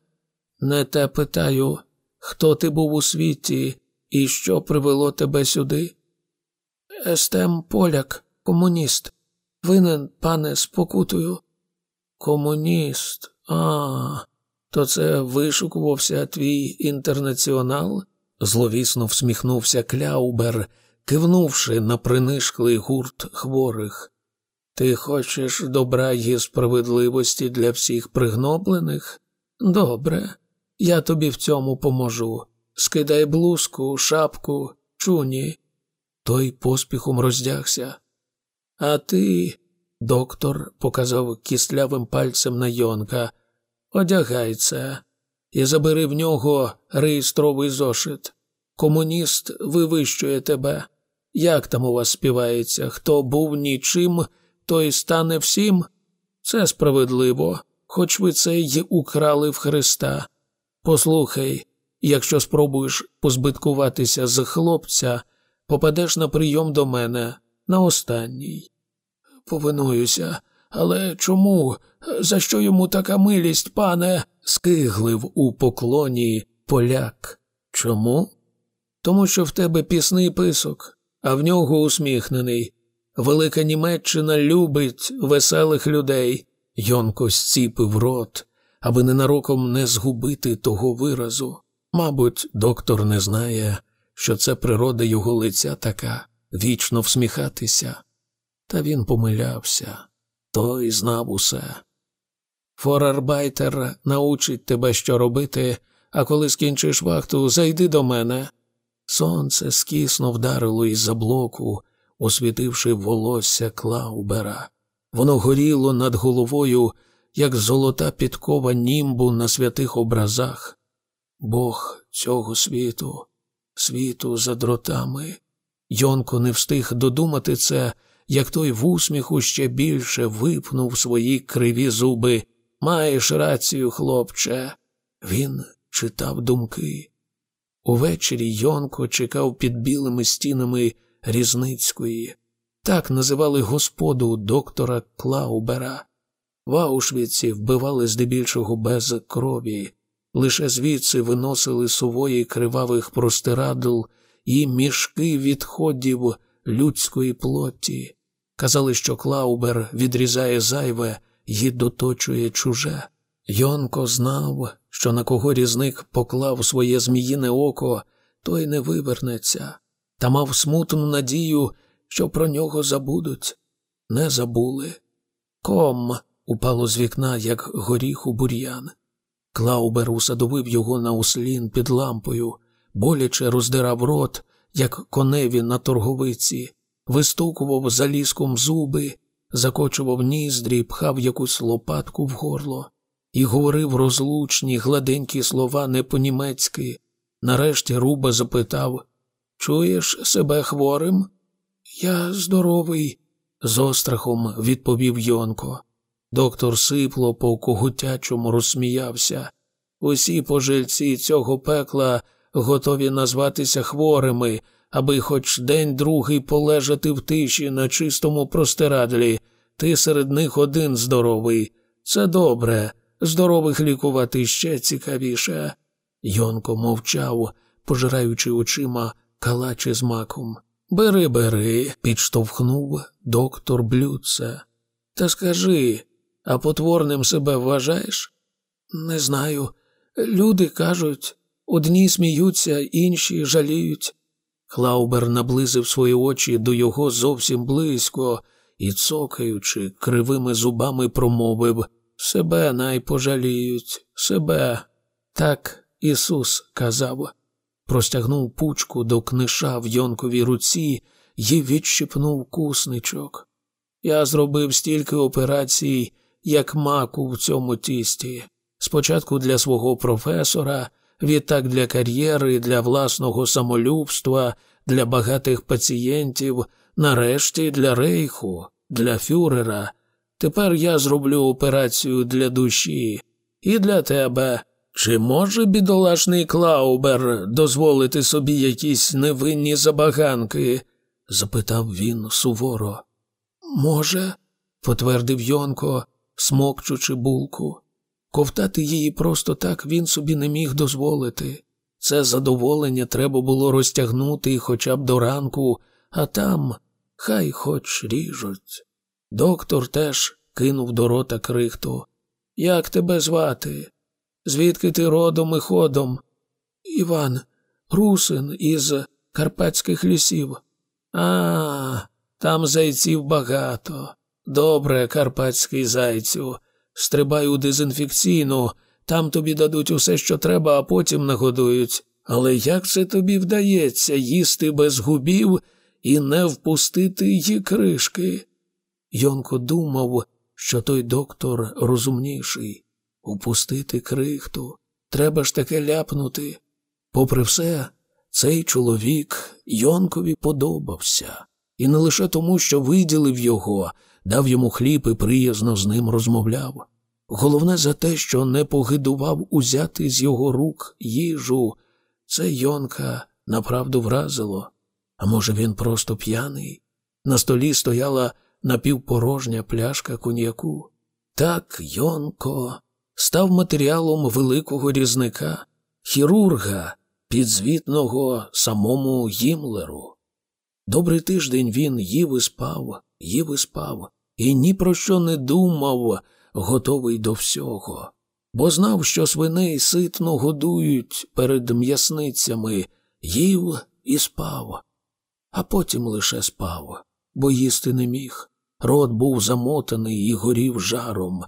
S1: Не те питаю, хто ти був у світі і що привело тебе сюди? Естем Поляк, комуніст. Винен, пане, спокутую. Комуніст. А, то це вишукувався твій інтернаціонал? зловісно всміхнувся Кляубер, кивнувши на принишклий гурт хворих. Ти хочеш добра і справедливості для всіх пригноблених? Добре, я тобі в цьому поможу. Скидай блузку, шапку, чуні. Той поспіхом роздягся. А ти, доктор, показав кістлявим пальцем на Йонка, одягай це і забери в нього реєстровий зошит. Комуніст вивищує тебе. Як там у вас співається? Хто був нічим, той стане всім? Це справедливо, хоч ви це й украли в Христа. Послухай, якщо спробуєш позбиткуватися з хлопця, попадеш на прийом до мене на останній. Повинуюся, але чому? За що йому така милість, пане? скиглив у поклоні поляк. Чому? Тому що в тебе пісний писок, а в нього усміхнений. Велика Німеччина любить веселих людей. Йонко зціпив рот, аби ненароком не згубити того виразу. Мабуть, доктор не знає, що це природа його лиця така вічно всміхатися. Та він помилявся, той знав усе. Форарбайтер научить тебе, що робити, а коли скінчиш вахту, зайди до мене. Сонце скісно вдарило із за блоку, освітивши волосся Клаубера. Воно горіло над головою, як золота підкова німбу на святих образах. Бог цього світу, світу за дротами. Йонко не встиг додумати це, як той в усміху ще більше випнув свої криві зуби. Маєш рацію, хлопче. Він читав думки. Увечері Йонко чекав під білими стінами Різницької. Так називали господу доктора Клаубера. В Аушвіці вбивали здебільшого без крові, лише звідси виносили сувої кривавих простирадл і мішки відходів людської плоті. Казали, що Клаубер відрізає зайве і доточує чуже. Йонко знав, що на кого різник поклав своє зміїне око, той не вивернеться, та мав смутну надію, що про нього забудуть. Не забули. Ком упало з вікна, як горіх у бур'ян. Клаубер усадовив його на услін під лампою, боляче роздирав рот, як коневі на торговиці, вистукував залізком зуби, закочував ніздрі, пхав якусь лопатку в горло і говорив розлучні, гладенькі слова не по-німецьки. Нарешті Руба запитав Чуєш себе хворим? Я здоровий, з острахом відповів Йонко. Доктор сипло по когутячому розсміявся. Усі пожильці цього пекла готові назватися хворими, аби хоч день другий полежати в тиші на чистому простирадлі. Ти серед них один здоровий. Це добре. Здорових лікувати ще цікавіше. Йонко мовчав, пожираючи очима калачі з маком. Бери, бери, підштовхнув доктор Блюдце. Та скажи, а потворним себе вважаєш? Не знаю. Люди кажуть, одні сміються, інші жаліють. Клаубер наблизив свої очі до його зовсім близько і, цокаючи, кривими зубами промовив Себе най пожаліють, себе. Так Ісус казав, простягнув пучку до книша в Йонковій руці і відщипнув кусничок. Я зробив стільки операцій, як маку в цьому тісті. Спочатку для свого професора, відтак для кар'єри, для власного самолюбства, для багатих пацієнтів, нарешті для рейху, для фюрера. Тепер я зроблю операцію для душі і для тебе. Чи може бідолашний Клаубер дозволити собі якісь невинні забаганки? запитав він суворо. Може, потвердив Йонко, смокчучи булку. Ковтати її просто так він собі не міг дозволити. Це задоволення треба було розтягнути хоча б до ранку, а там хай хоч ріжуть. Доктор теж кинув до рота крихту. Як тебе звати? Звідки ти родом і ходом? Іван, русин із карпатських лісів. А, там зайців багато. Добре, карпатський зайцю. Стрибай у дезінфекційну, там тобі дадуть усе, що треба, а потім нагодують. Але як це тобі вдається їсти без губів і не впустити її кришки? Йонко думав, що той доктор розумніший. Упустити крихту. Треба ж таке ляпнути. Попри все, цей чоловік Йонкові подобався, і не лише тому, що виділив його, дав йому хліб і приязно з ним розмовляв. Головне за те, що не погидував узяти з його рук їжу, це Йонка направду вразило. А може, він просто п'яний? На столі стояла напівпорожня пляшка коньяку. Так Йонко став матеріалом великого різника, хірурга, підзвітного самому Гімлеру. Добрий тиждень він їв і спав, їв і спав, і ні про що не думав, готовий до всього, бо знав, що свиней ситно годують перед м'ясницями, їв і спав, а потім лише спав, бо їсти не міг. Рот був замотаний і горів жаром.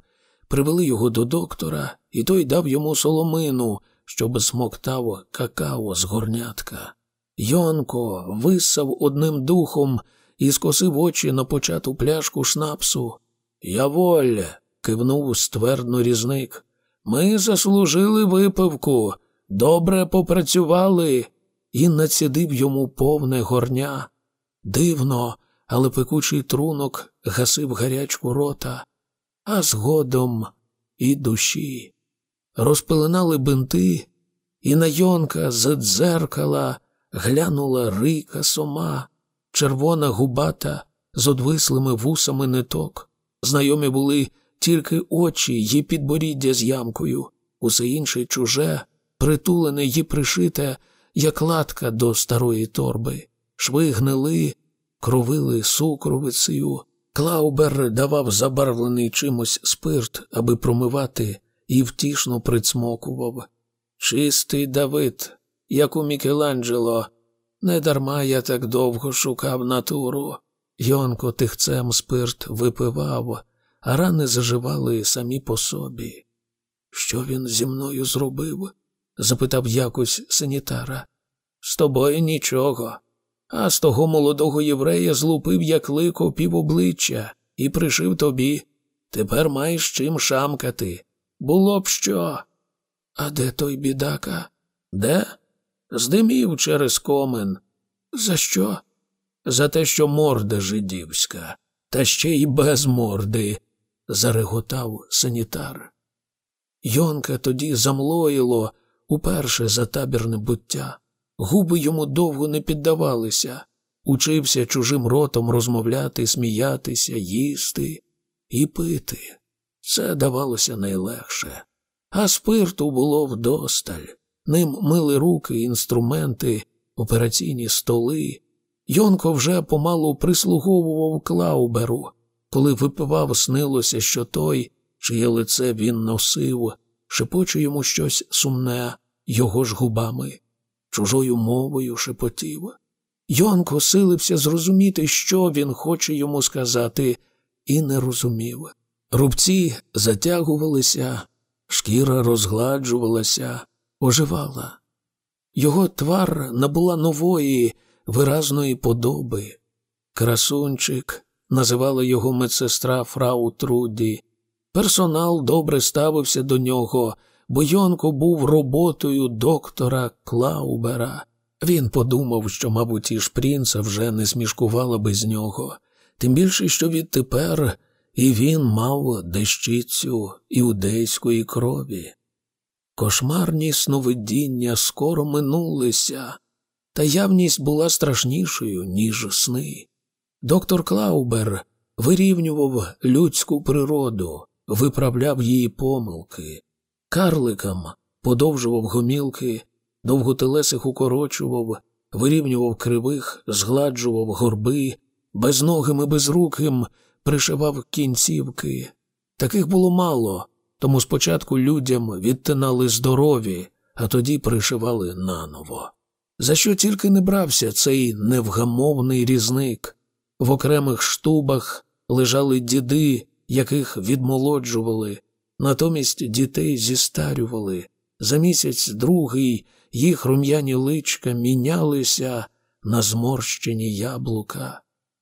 S1: Привели його до доктора, і той дав йому соломину, щоб смоктав какао з горнятка. Йонко висав одним духом і скосив очі на почату пляшку шнапсу. Я воль, кивнув ствердно різник. Ми заслужили випивку, добре попрацювали, і націдив йому повне горня. Дивно, але пекучий трунок гасив гарячку рота, а згодом і душі. Розпеленали бинти, і на Йонка з дзеркала глянула рика сома, червона губата з одвислими вусами ниток. Знайомі були тільки очі й підборіддя з ямкою, усе інше чуже, притулене й пришите, як латка до старої торби, шви гнили, кровили сукровицею. Клаубер давав забарвлений чимось спирт, аби промивати, і втішно прицмокував. Чистий Давид, як у Мікеланджело, недарма я так довго шукав натуру. Йонко тихцем спирт випивав, а рани заживали самі по собі. Що він зі мною зробив? запитав якось санітара. З тобою нічого. А з того молодого єврея злупив як лико півобличчя і пришив тобі. Тепер маєш чим шамкати. Було б що. А де той бідака? Де? Здимів через комен. За що? За те, що морда жидівська, та ще й без морди, зареготав санітар. Йонка тоді замлоїло уперше за табірне буття. Губи йому довго не піддавалися, учився чужим ротом розмовляти, сміятися, їсти і пити. Це давалося найлегше. А спирту було вдосталь. Ним мили руки, інструменти, операційні столи. Йонко вже помалу прислуговував Клауберу. Коли випивав, снилося, що той, чиє лице він носив, шепоче йому щось сумне його ж губами, чужою мовою шепотів. Йонко силився зрозуміти, що він хоче йому сказати, і не розумів. Рубці затягувалися, шкіра розгладжувалася, оживала. Його твар набула нової, виразної подоби. Красунчик називала його медсестра Фрау Труді. Персонал добре ставився до нього, бо Йонко був роботою доктора Клаубера. Він подумав, що, мабуть, і шпрінца вже не смішкувала без нього, тим більше, що відтепер і він мав дещицю іудейської крові. Кошмарні сновидіння скоро минулися, та явність була страшнішою, ніж сни. Доктор Клаубер вирівнював людську природу, виправляв її помилки, карликам подовжував гомілки, довготелесих укорочував, вирівнював кривих, згладжував горби, безногим і безруким пришивав кінцівки. Таких було мало, тому спочатку людям відтинали здорові, а тоді пришивали наново. За що тільки не брався цей невгамовний різник. В окремих штубах лежали діди, яких відмолоджували, натомість дітей зістарювали. За місяць другий їх рум'яні личка мінялися на зморщені яблука.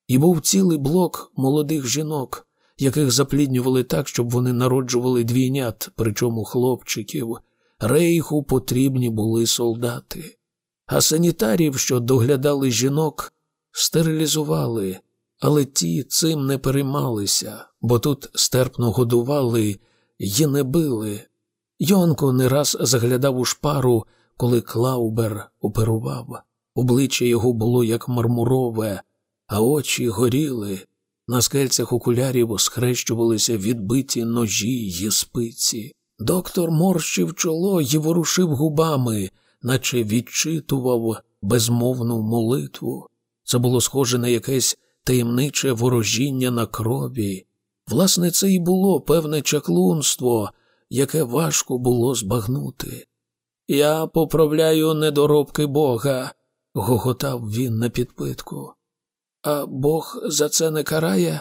S1: І був цілий блок молодих жінок, яких запліднювали так, щоб вони народжували двійнят, причому хлопчиків. Рейху потрібні були солдати. А санітарів, що доглядали жінок, стерилізували, але ті цим не переймалися, бо тут стерпно годували й не били. Йонко не раз заглядав у шпару, коли Клаубер оперував. Обличчя його було як мармурове, а очі горіли. На скельцях окулярів схрещувалися відбиті ножі й спиці. Доктор морщив чоло й ворушив губами, наче відчитував безмовну молитву. Це було схоже на якесь таємниче ворожіння на крові. Власне, це і було певне чаклунство, яке важко було збагнути. Я поправляю недоробки Бога, гоготав він на підпитку. А Бог за це не карає?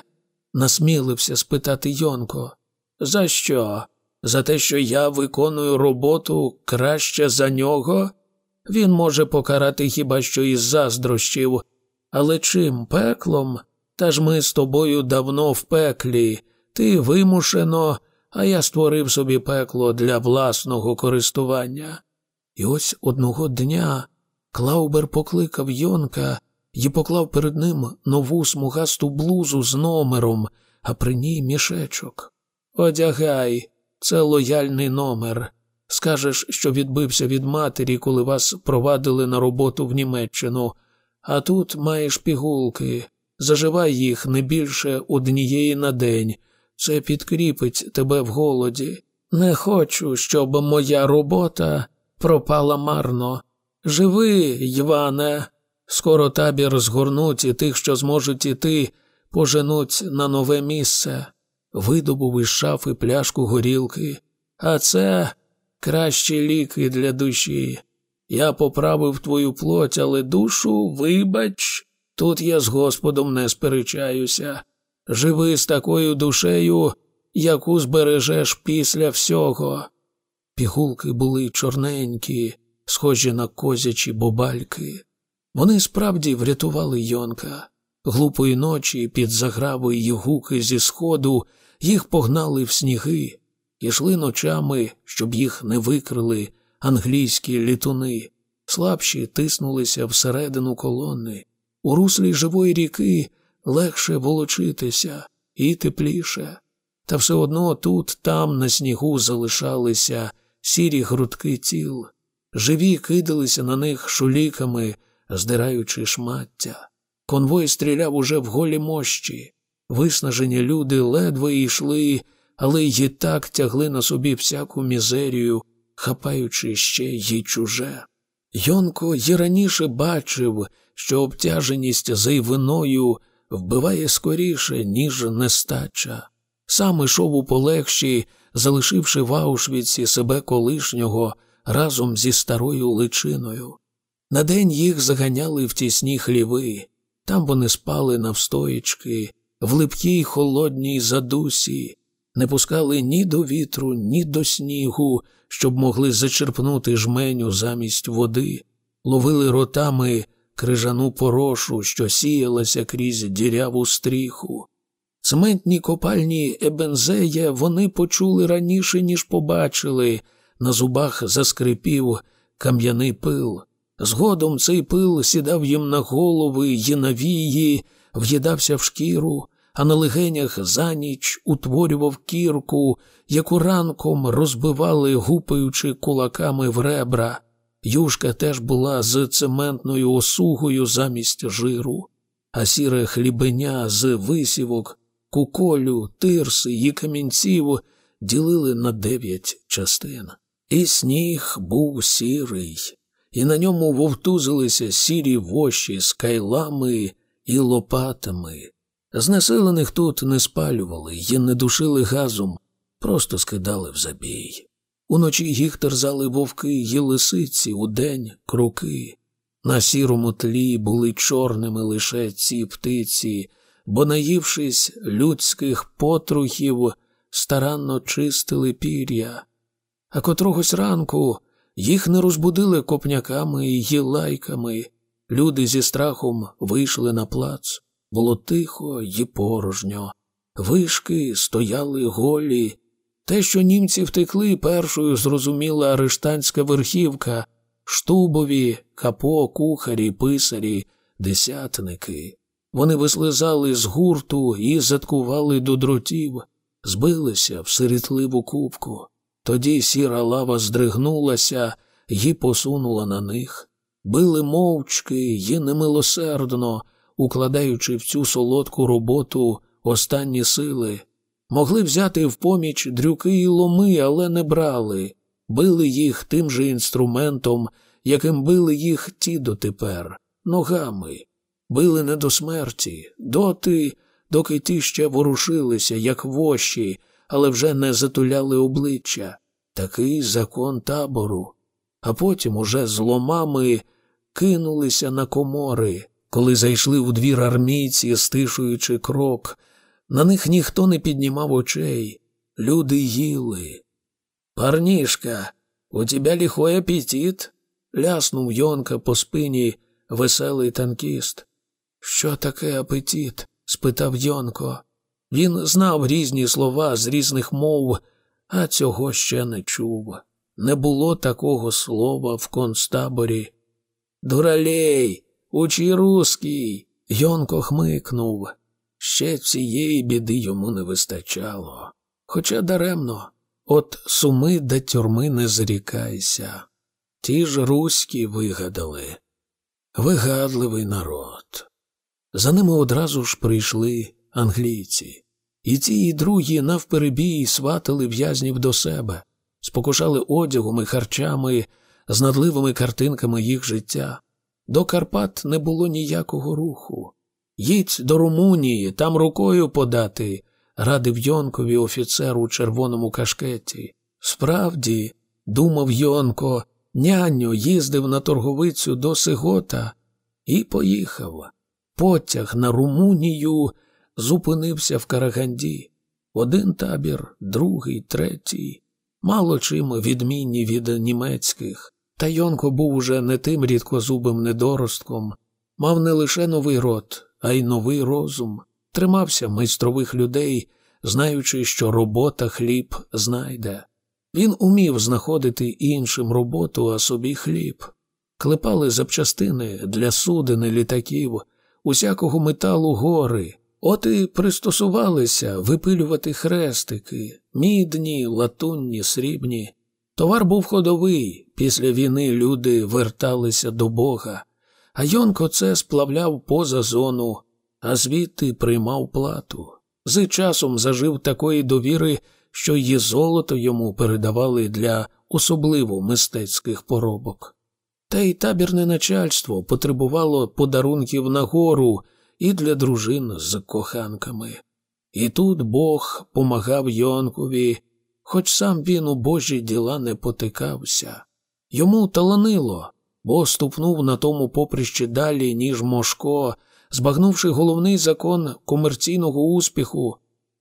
S1: насмілився спитати Йонко. За що? За те, що я виконую роботу краще за нього? Він може покарати хіба що із заздрощів, але чим пеклом? Та ж ми з тобою давно в пеклі, ти вимушено, а я створив собі пекло для власного користування. І ось одного дня Клаубер покликав Йонка і поклав перед ним нову смугасту блузу з номером, а при ній мішечок. Одягай, це лояльний номер. Скажеш, що відбився від матері, коли вас провадили на роботу в Німеччину, а тут маєш пігулки. Заживай їх не більше однієї на день. Це підкріпить тебе в голоді. Не хочу, щоб моя робота пропала марно. Живи, Іване, скоро табір згорнуть і тих, що зможуть іти, поженуть на нове місце. Видобув із шафи пляшку горілки, а це кращі ліки для душі. Я поправив твою плоть, але душу, вибач, тут я з Господом не сперечаюся. Живи з такою душею, яку збережеш після всього. Пігулки були чорненькі, схожі на козячі бобальки. Вони справді врятували Йонка. Глупої ночі під заграви й гуки зі сходу їх погнали в сніги, йшли ночами, щоб їх не викрили англійські літуни, слабші тиснулися всередину колони. У руслі живої ріки легше волочитися і тепліше. Та все одно тут, там, на снігу залишалися сірі грудки тіл, живі кидалися на них шуліками, здираючи шмаття. Конвой стріляв уже в голі мощі. Виснажені люди ледве йшли, але й так тягли на собі всяку мізерію, хапаючи ще й чуже. Йонко й раніше бачив, що обтяженість зайвиною вбиває скоріше, ніж нестача. Сам ішов у полегші, залишивши в Аушвіці себе колишнього разом зі старою личиною. На день їх заганяли в тісні хліви, там вони спали навстоячки, в липкій холодній задусі, не пускали ні до вітру, ні до снігу, щоб могли зачерпнути жменю замість води, ловили ротами крижану порошу, що сіялася крізь діряву стріху. Цементні копальні Ебензея вони почули раніше, ніж побачили. На зубах заскрипів кам'яний пил. Згодом цей пил сідав їм на голови й на вії, в'їдався в шкіру, а на легенях за ніч утворював кірку, яку ранком розбивали, гупаючи кулаками в ребра. Юшка теж була з цементною осугою замість жиру, а сіре хлібеня з висівок, куколю, тирси і камінців ділили на дев'ять частин. І сніг був сірий, і на ньому вовтузилися сірі вощі з кайлами і лопатами. Знеселених тут не спалювали і не душили газом, просто скидали в забій. Уночі їх терзали вовки й лисиці, удень круки. На сірому тлі були чорними лише ці птиці, бо, наївшись людських потрухів, старанно чистили пір'я. А котрогось ранку їх не розбудили копняками й лайками. Люди зі страхом вийшли на плац. Було тихо й порожньо. Вишки стояли голі. Те, що німці втекли, першою зрозуміла арештанська верхівка, штубові, капо, кухарі, писарі, десятники. Вони вислизали з гурту і заткували до дротів, збилися в сирітливу кубку. Тоді сіра лава здригнулася і посунула на них. Били мовчки й немилосердно, укладаючи в цю солодку роботу останні сили. Могли взяти в поміч дрюки і ломи, але не брали, били їх тим же інструментом, яким били їх ті дотепер, ногами, били не до смерті, доти, доки ті ще ворушилися, як вощі, але вже не затуляли обличчя. Такий закон табору. А потім уже з ломами кинулися на комори, коли зайшли у двір армійці, стишуючи крок. На них ніхто не піднімав очей. Люди їли. Парнішка, у тебе лихой апетит? ляснув Йонка по спині веселий танкіст. Що таке апетит? спитав Йонко. Він знав різні слова з різних мов, а цього ще не чув. Не було такого слова в концтаборі. Дуралей, учи русский!» Йонко хмикнув. Ще цієї біди йому не вистачало. Хоча даремно, от суми до тюрми не зрікайся. Ті ж руські вигадали. Вигадливий народ. За ними одразу ж прийшли англійці, і ті і другі навперебій сватали в'язнів до себе, спокушали одягом і харчами, з надливими картинками їх життя. До Карпат не було ніякого руху. Їдь до Румунії, там рукою подати, радив Йонкові офіцер у червоному кашкеті. Справді, думав Йонко, няньо їздив на торговицю до Сигота і поїхав. Потяг на Румунію зупинився в Караганді. Один табір, другий, третій, мало чим відмінні від німецьких. Та Йонко був уже не тим рідкозубим недоростком, мав не лише новий рот, а й новий розум, тримався майстрових людей, знаючи, що робота хліб знайде. Він умів знаходити іншим роботу, а собі хліб. Клепали запчастини для суден літаків, усякого металу гори, от і пристосувалися випилювати хрестики, мідні, латунні, срібні. Товар був ходовий, після війни люди верталися до Бога, а Йонко це сплавляв поза зону, а звідти приймав плату. З часом зажив такої довіри, що її золото йому передавали для особливо мистецьких поробок. Та й табірне начальство потребувало подарунків на гору і для дружин з коханками. І тут Бог помагав Йонкові, хоч сам він у божі діла не потикався. Йому таланило, бо ступнув на тому поприщі далі, ніж Мошко, збагнувши головний закон комерційного успіху.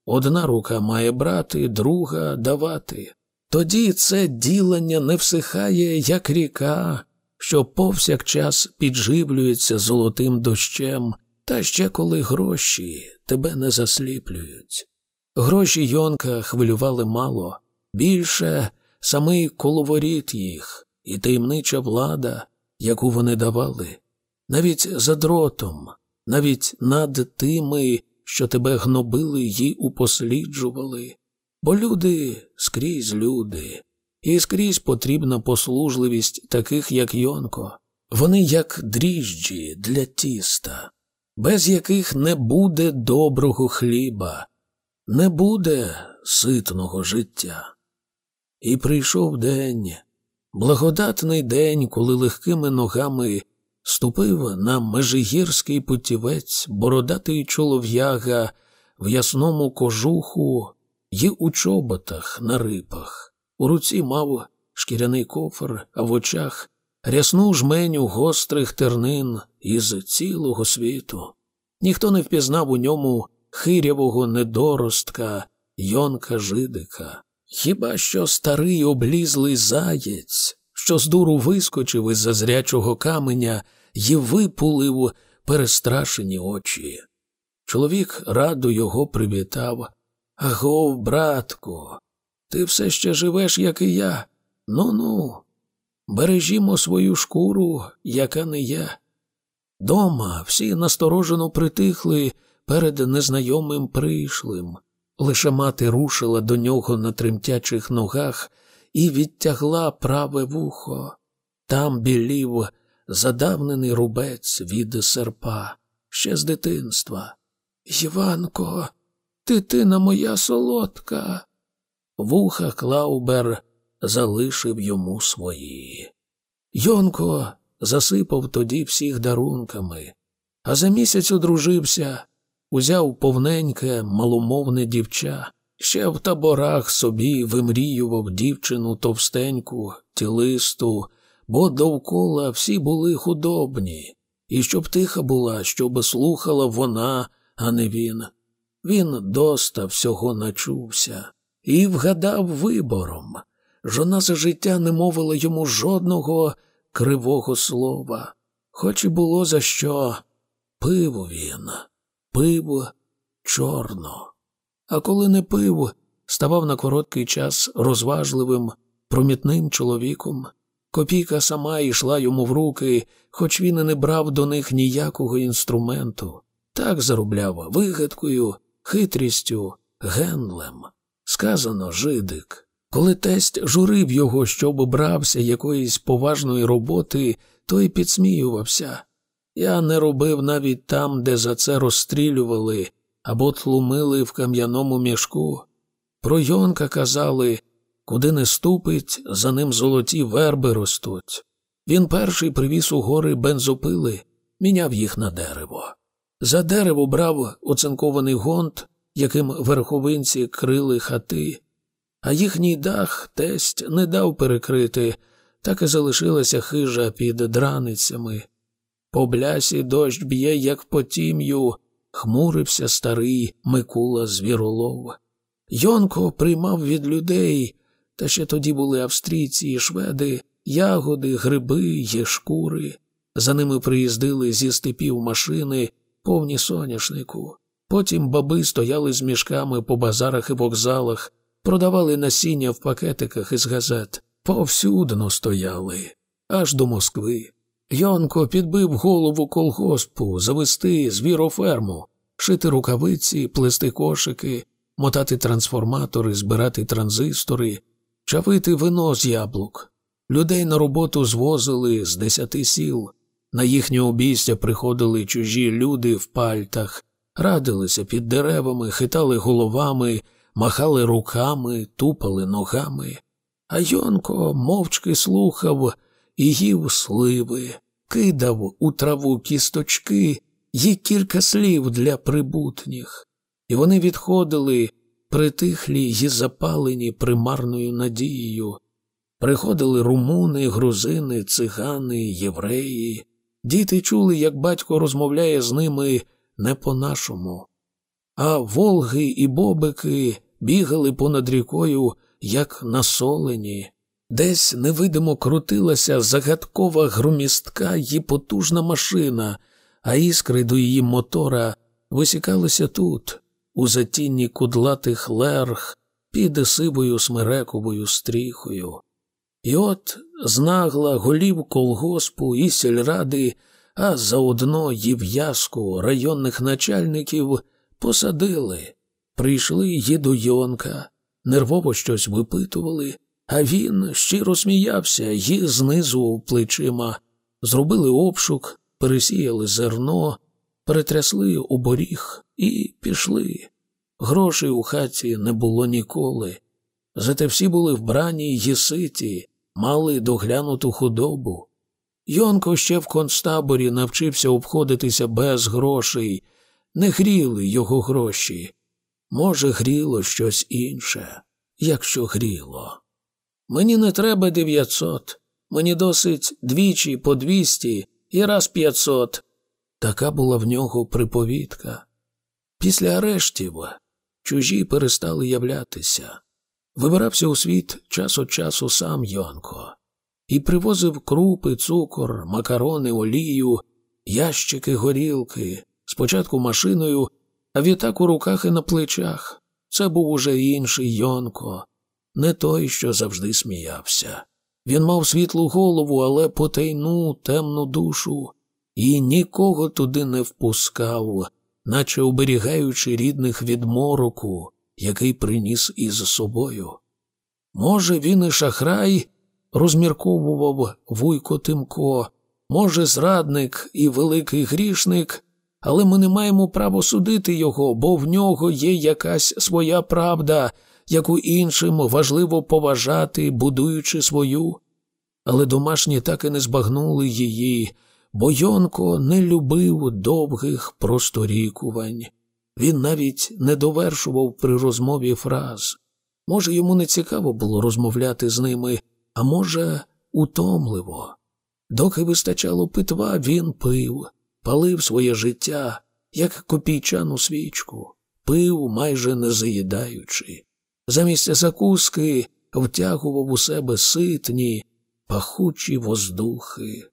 S1: Одна рука має брати, друга давати. Тоді це ділення не всихає, як ріка, що повсякчас підживлюється золотим дощем, та ще коли гроші тебе не засліплюють. Гроші Йонка хвилювали мало, більше самий коловоріт їх і таємнича влада, яку вони давали, навіть за дротом, навіть над тими, що тебе гнобили й упосліджували, бо люди скрізь люди, і скрізь потрібна послужливість таких, як Йонко. Вони як дріжджі для тіста, без яких не буде доброго хліба, не буде ситного життя. І прийшов день, благодатний день, коли легкими ногами ступив на межигірський путівець бородатий чолов'яга в ясному кожуху й у чоботах на рипах. У руці мав шкіряний кофр, а в очах рясну жменю гострих тернин із цілого світу. Ніхто не впізнав у ньому хирявого недоростка Йонка Жидика. Хіба що старий облізлий заєць, що з дуру вискочив із за зрячого каменя і випулив перестрашені очі. Чоловік радо його привітав. Агов, братку, ти все ще живеш, як і я. Ну ну, бережімо свою шкуру, яка не я. Дома всі насторожено притихли перед незнайомим прийшлим. Лише мати рушила до нього на тремтячих ногах і відтягла праве вухо. Там білів задавнений рубець від серпа, ще з дитинства. Іванко, дитина моя солодка. Вуха Клаубер залишив йому свої. Йонко засипав тоді всіх дарунками, а за місяць одружився, узяв повненьке, маломовне дівча, ще в таборах собі вимріював дівчину товстеньку, тілисту, бо довкола всі були худобні, і щоб тиха була, щоб слухала вона, а не він. Він доста всього начувся і вгадав вибором. Жона за життя не мовила йому жодного кривого слова, хоч і було за що пив він, пив чорно. А коли не пив, ставав на короткий час розважливим, промітним чоловіком. Копійка сама йшла йому в руки, хоч він і не брав до них ніякого інструменту. Так заробляв вигадкою, хитрістю, генлем. Сказано жидик. Коли тесть журив його, щоб брався якоїсь поважної роботи, той підсміювався. Я не робив навіть там, де за це розстрілювали або тлумили в кам'яному мішку. Про Йонка казали, куди не ступить, за ним золоті верби ростуть. Він перший привіз у гори бензопили, міняв їх на дерево. За дерево брав оцинкований гонт, яким верховинці крили хати, а їхній дах тесть не дав перекрити, так і залишилася хижа під драницями. По блясі дощ б'є, як по тім'ю, хмурився старий Микула Звіролов. Йонко приймав від людей, та ще тоді були австрійці і шведи, ягоди, гриби й шкури. За ними приїздили зі степів машини, повні соняшнику. Потім баби стояли з мішками по базарах і вокзалах, продавали насіння в пакетиках із газет, повсюдно стояли, аж до Москви. Йонко підбив голову колгоспу, завести звіроферму, шити рукавиці, плести кошики, мотати трансформатори, збирати транзистори, чавити вино з яблук. Людей на роботу звозили з десяти сіл. На їхнє обійстя приходили чужі люди в пальтах, радилися під деревами, хитали головами, махали руками, тупали ногами. А Йонко мовчки слухав і їв сливи, кидав у траву кісточки й кілька слів для прибутніх, і вони відходили, притихлі й запалені примарною надією. Приходили румуни, грузини, цигани, євреї. Діти чули, як батько розмовляє з ними не по-нашому. А Волги і бобики бігали понад рікою, як насолені. Десь невидимо крутилася загадкова громістка й потужна машина, а іскри до її мотора висікалися тут, у затінні кудлатих лерг під сивою смерековою стріхою. І от знагла голів колгоспу і сільради, а заодно й в'язку районних начальників посадили, прийшли до Йонка, нервово щось випитували, а він щиро сміявся й знизував плечима, зробили обшук, пересіяли зерно, перетрясли оборіг і пішли. Грошей у хаті не було ніколи. Зате всі були вбрані й ситі, мали доглянуту худобу. Йонко ще в концтаборі навчився обходитися без грошей, не гріли його гроші. Може, гріло щось інше, якщо гріло. Мені не треба дев'ятсот, мені досить двічі по двісті і раз п'ятсот. Така була в нього приповідка. Після арештів чужі перестали являтися. Вибирався у світ час від часу сам Йонко і привозив крупи, цукор, макарони, олію, ящики, горілки, спочатку машиною, а відтак у руках і на плечах. Це був уже інший Йонко, не той, що завжди сміявся. Він мав світлу голову, але потайну темну душу, і нікого туди не впускав, наче оберігаючи рідних від мороку, який приніс із собою. Може, він і шахрай, розмірковував Вуйко Тимко, може, зрадник і великий грішник, але ми не маємо права судити його, бо в нього є якась своя правда, яку іншим важливо поважати, будуючи свою. Але домашні так і не збагнули її, бо Йонко не любив довгих просторікувань. Він навіть не довершував при розмові фраз. Може, йому не цікаво було розмовляти з ними, а може, утомливо. Доки вистачало питва, він пив, палив своє життя, як копійчану свічку, пив, майже не заїдаючи. Замість закуски втягував у себе ситні, пахучі воздухи,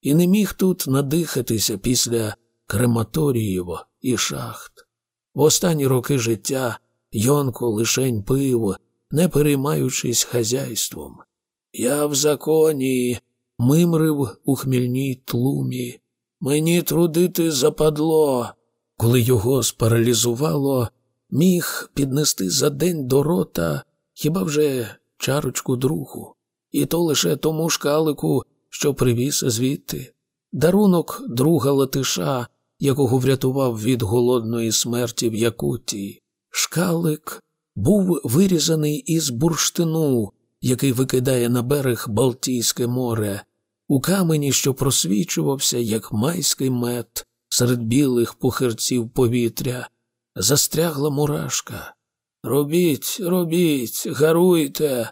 S1: і не міг тут надихатися після крематоріїв і шахт. В останні роки життя Йонко лишень пив, не переймаючись хазяйством. Я в законі, мимрив у хмільній тлумі. Мені трудити западло. Коли його спаралізувало, міг піднести за день до рота хіба вже чарочку другу, і то лише тому шкалику, що привіз звідти. Дарунок друга латиша, якого врятував від голодної смерті в Якутії. Шкалик був вирізаний із бурштину, який викидає на берег Балтійське море, у камені, що просвічувався, як майський мед, серед білих пухирців повітря, застрягла мурашка. Робіть, робіть, гаруйте,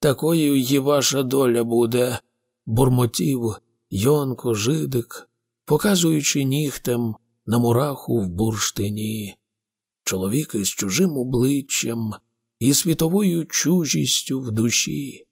S1: такою й ваша доля буде, бурмотів Йонко жидик, показуючи нігтем на мураху в бурштині. Чоловік із чужим обличчям і світовою чужістю в душі.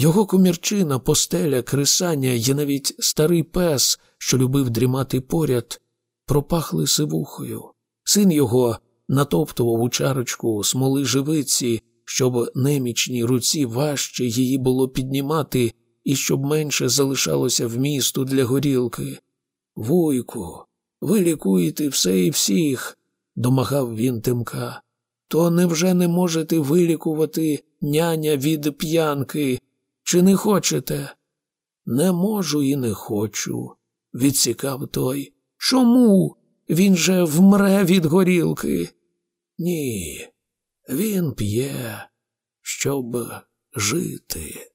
S1: Його комірчина, постеля, крисання і навіть старий пес, що любив дрімати поряд, пропахли сивухою. Син його натоптував у чарочку смоли живиці, щоб немічній руці важче її було піднімати і щоб менше залишалося в місту для горілки. Вуйку, ви лікуєте все і всіх, домагав він тимка. То невже не можете вилікувати няня від п'янки? Чи не хочете? Не можу і не хочу, відсікав той. Чому? Він же вмре від горілки. Ні, він п'є, щоб жити.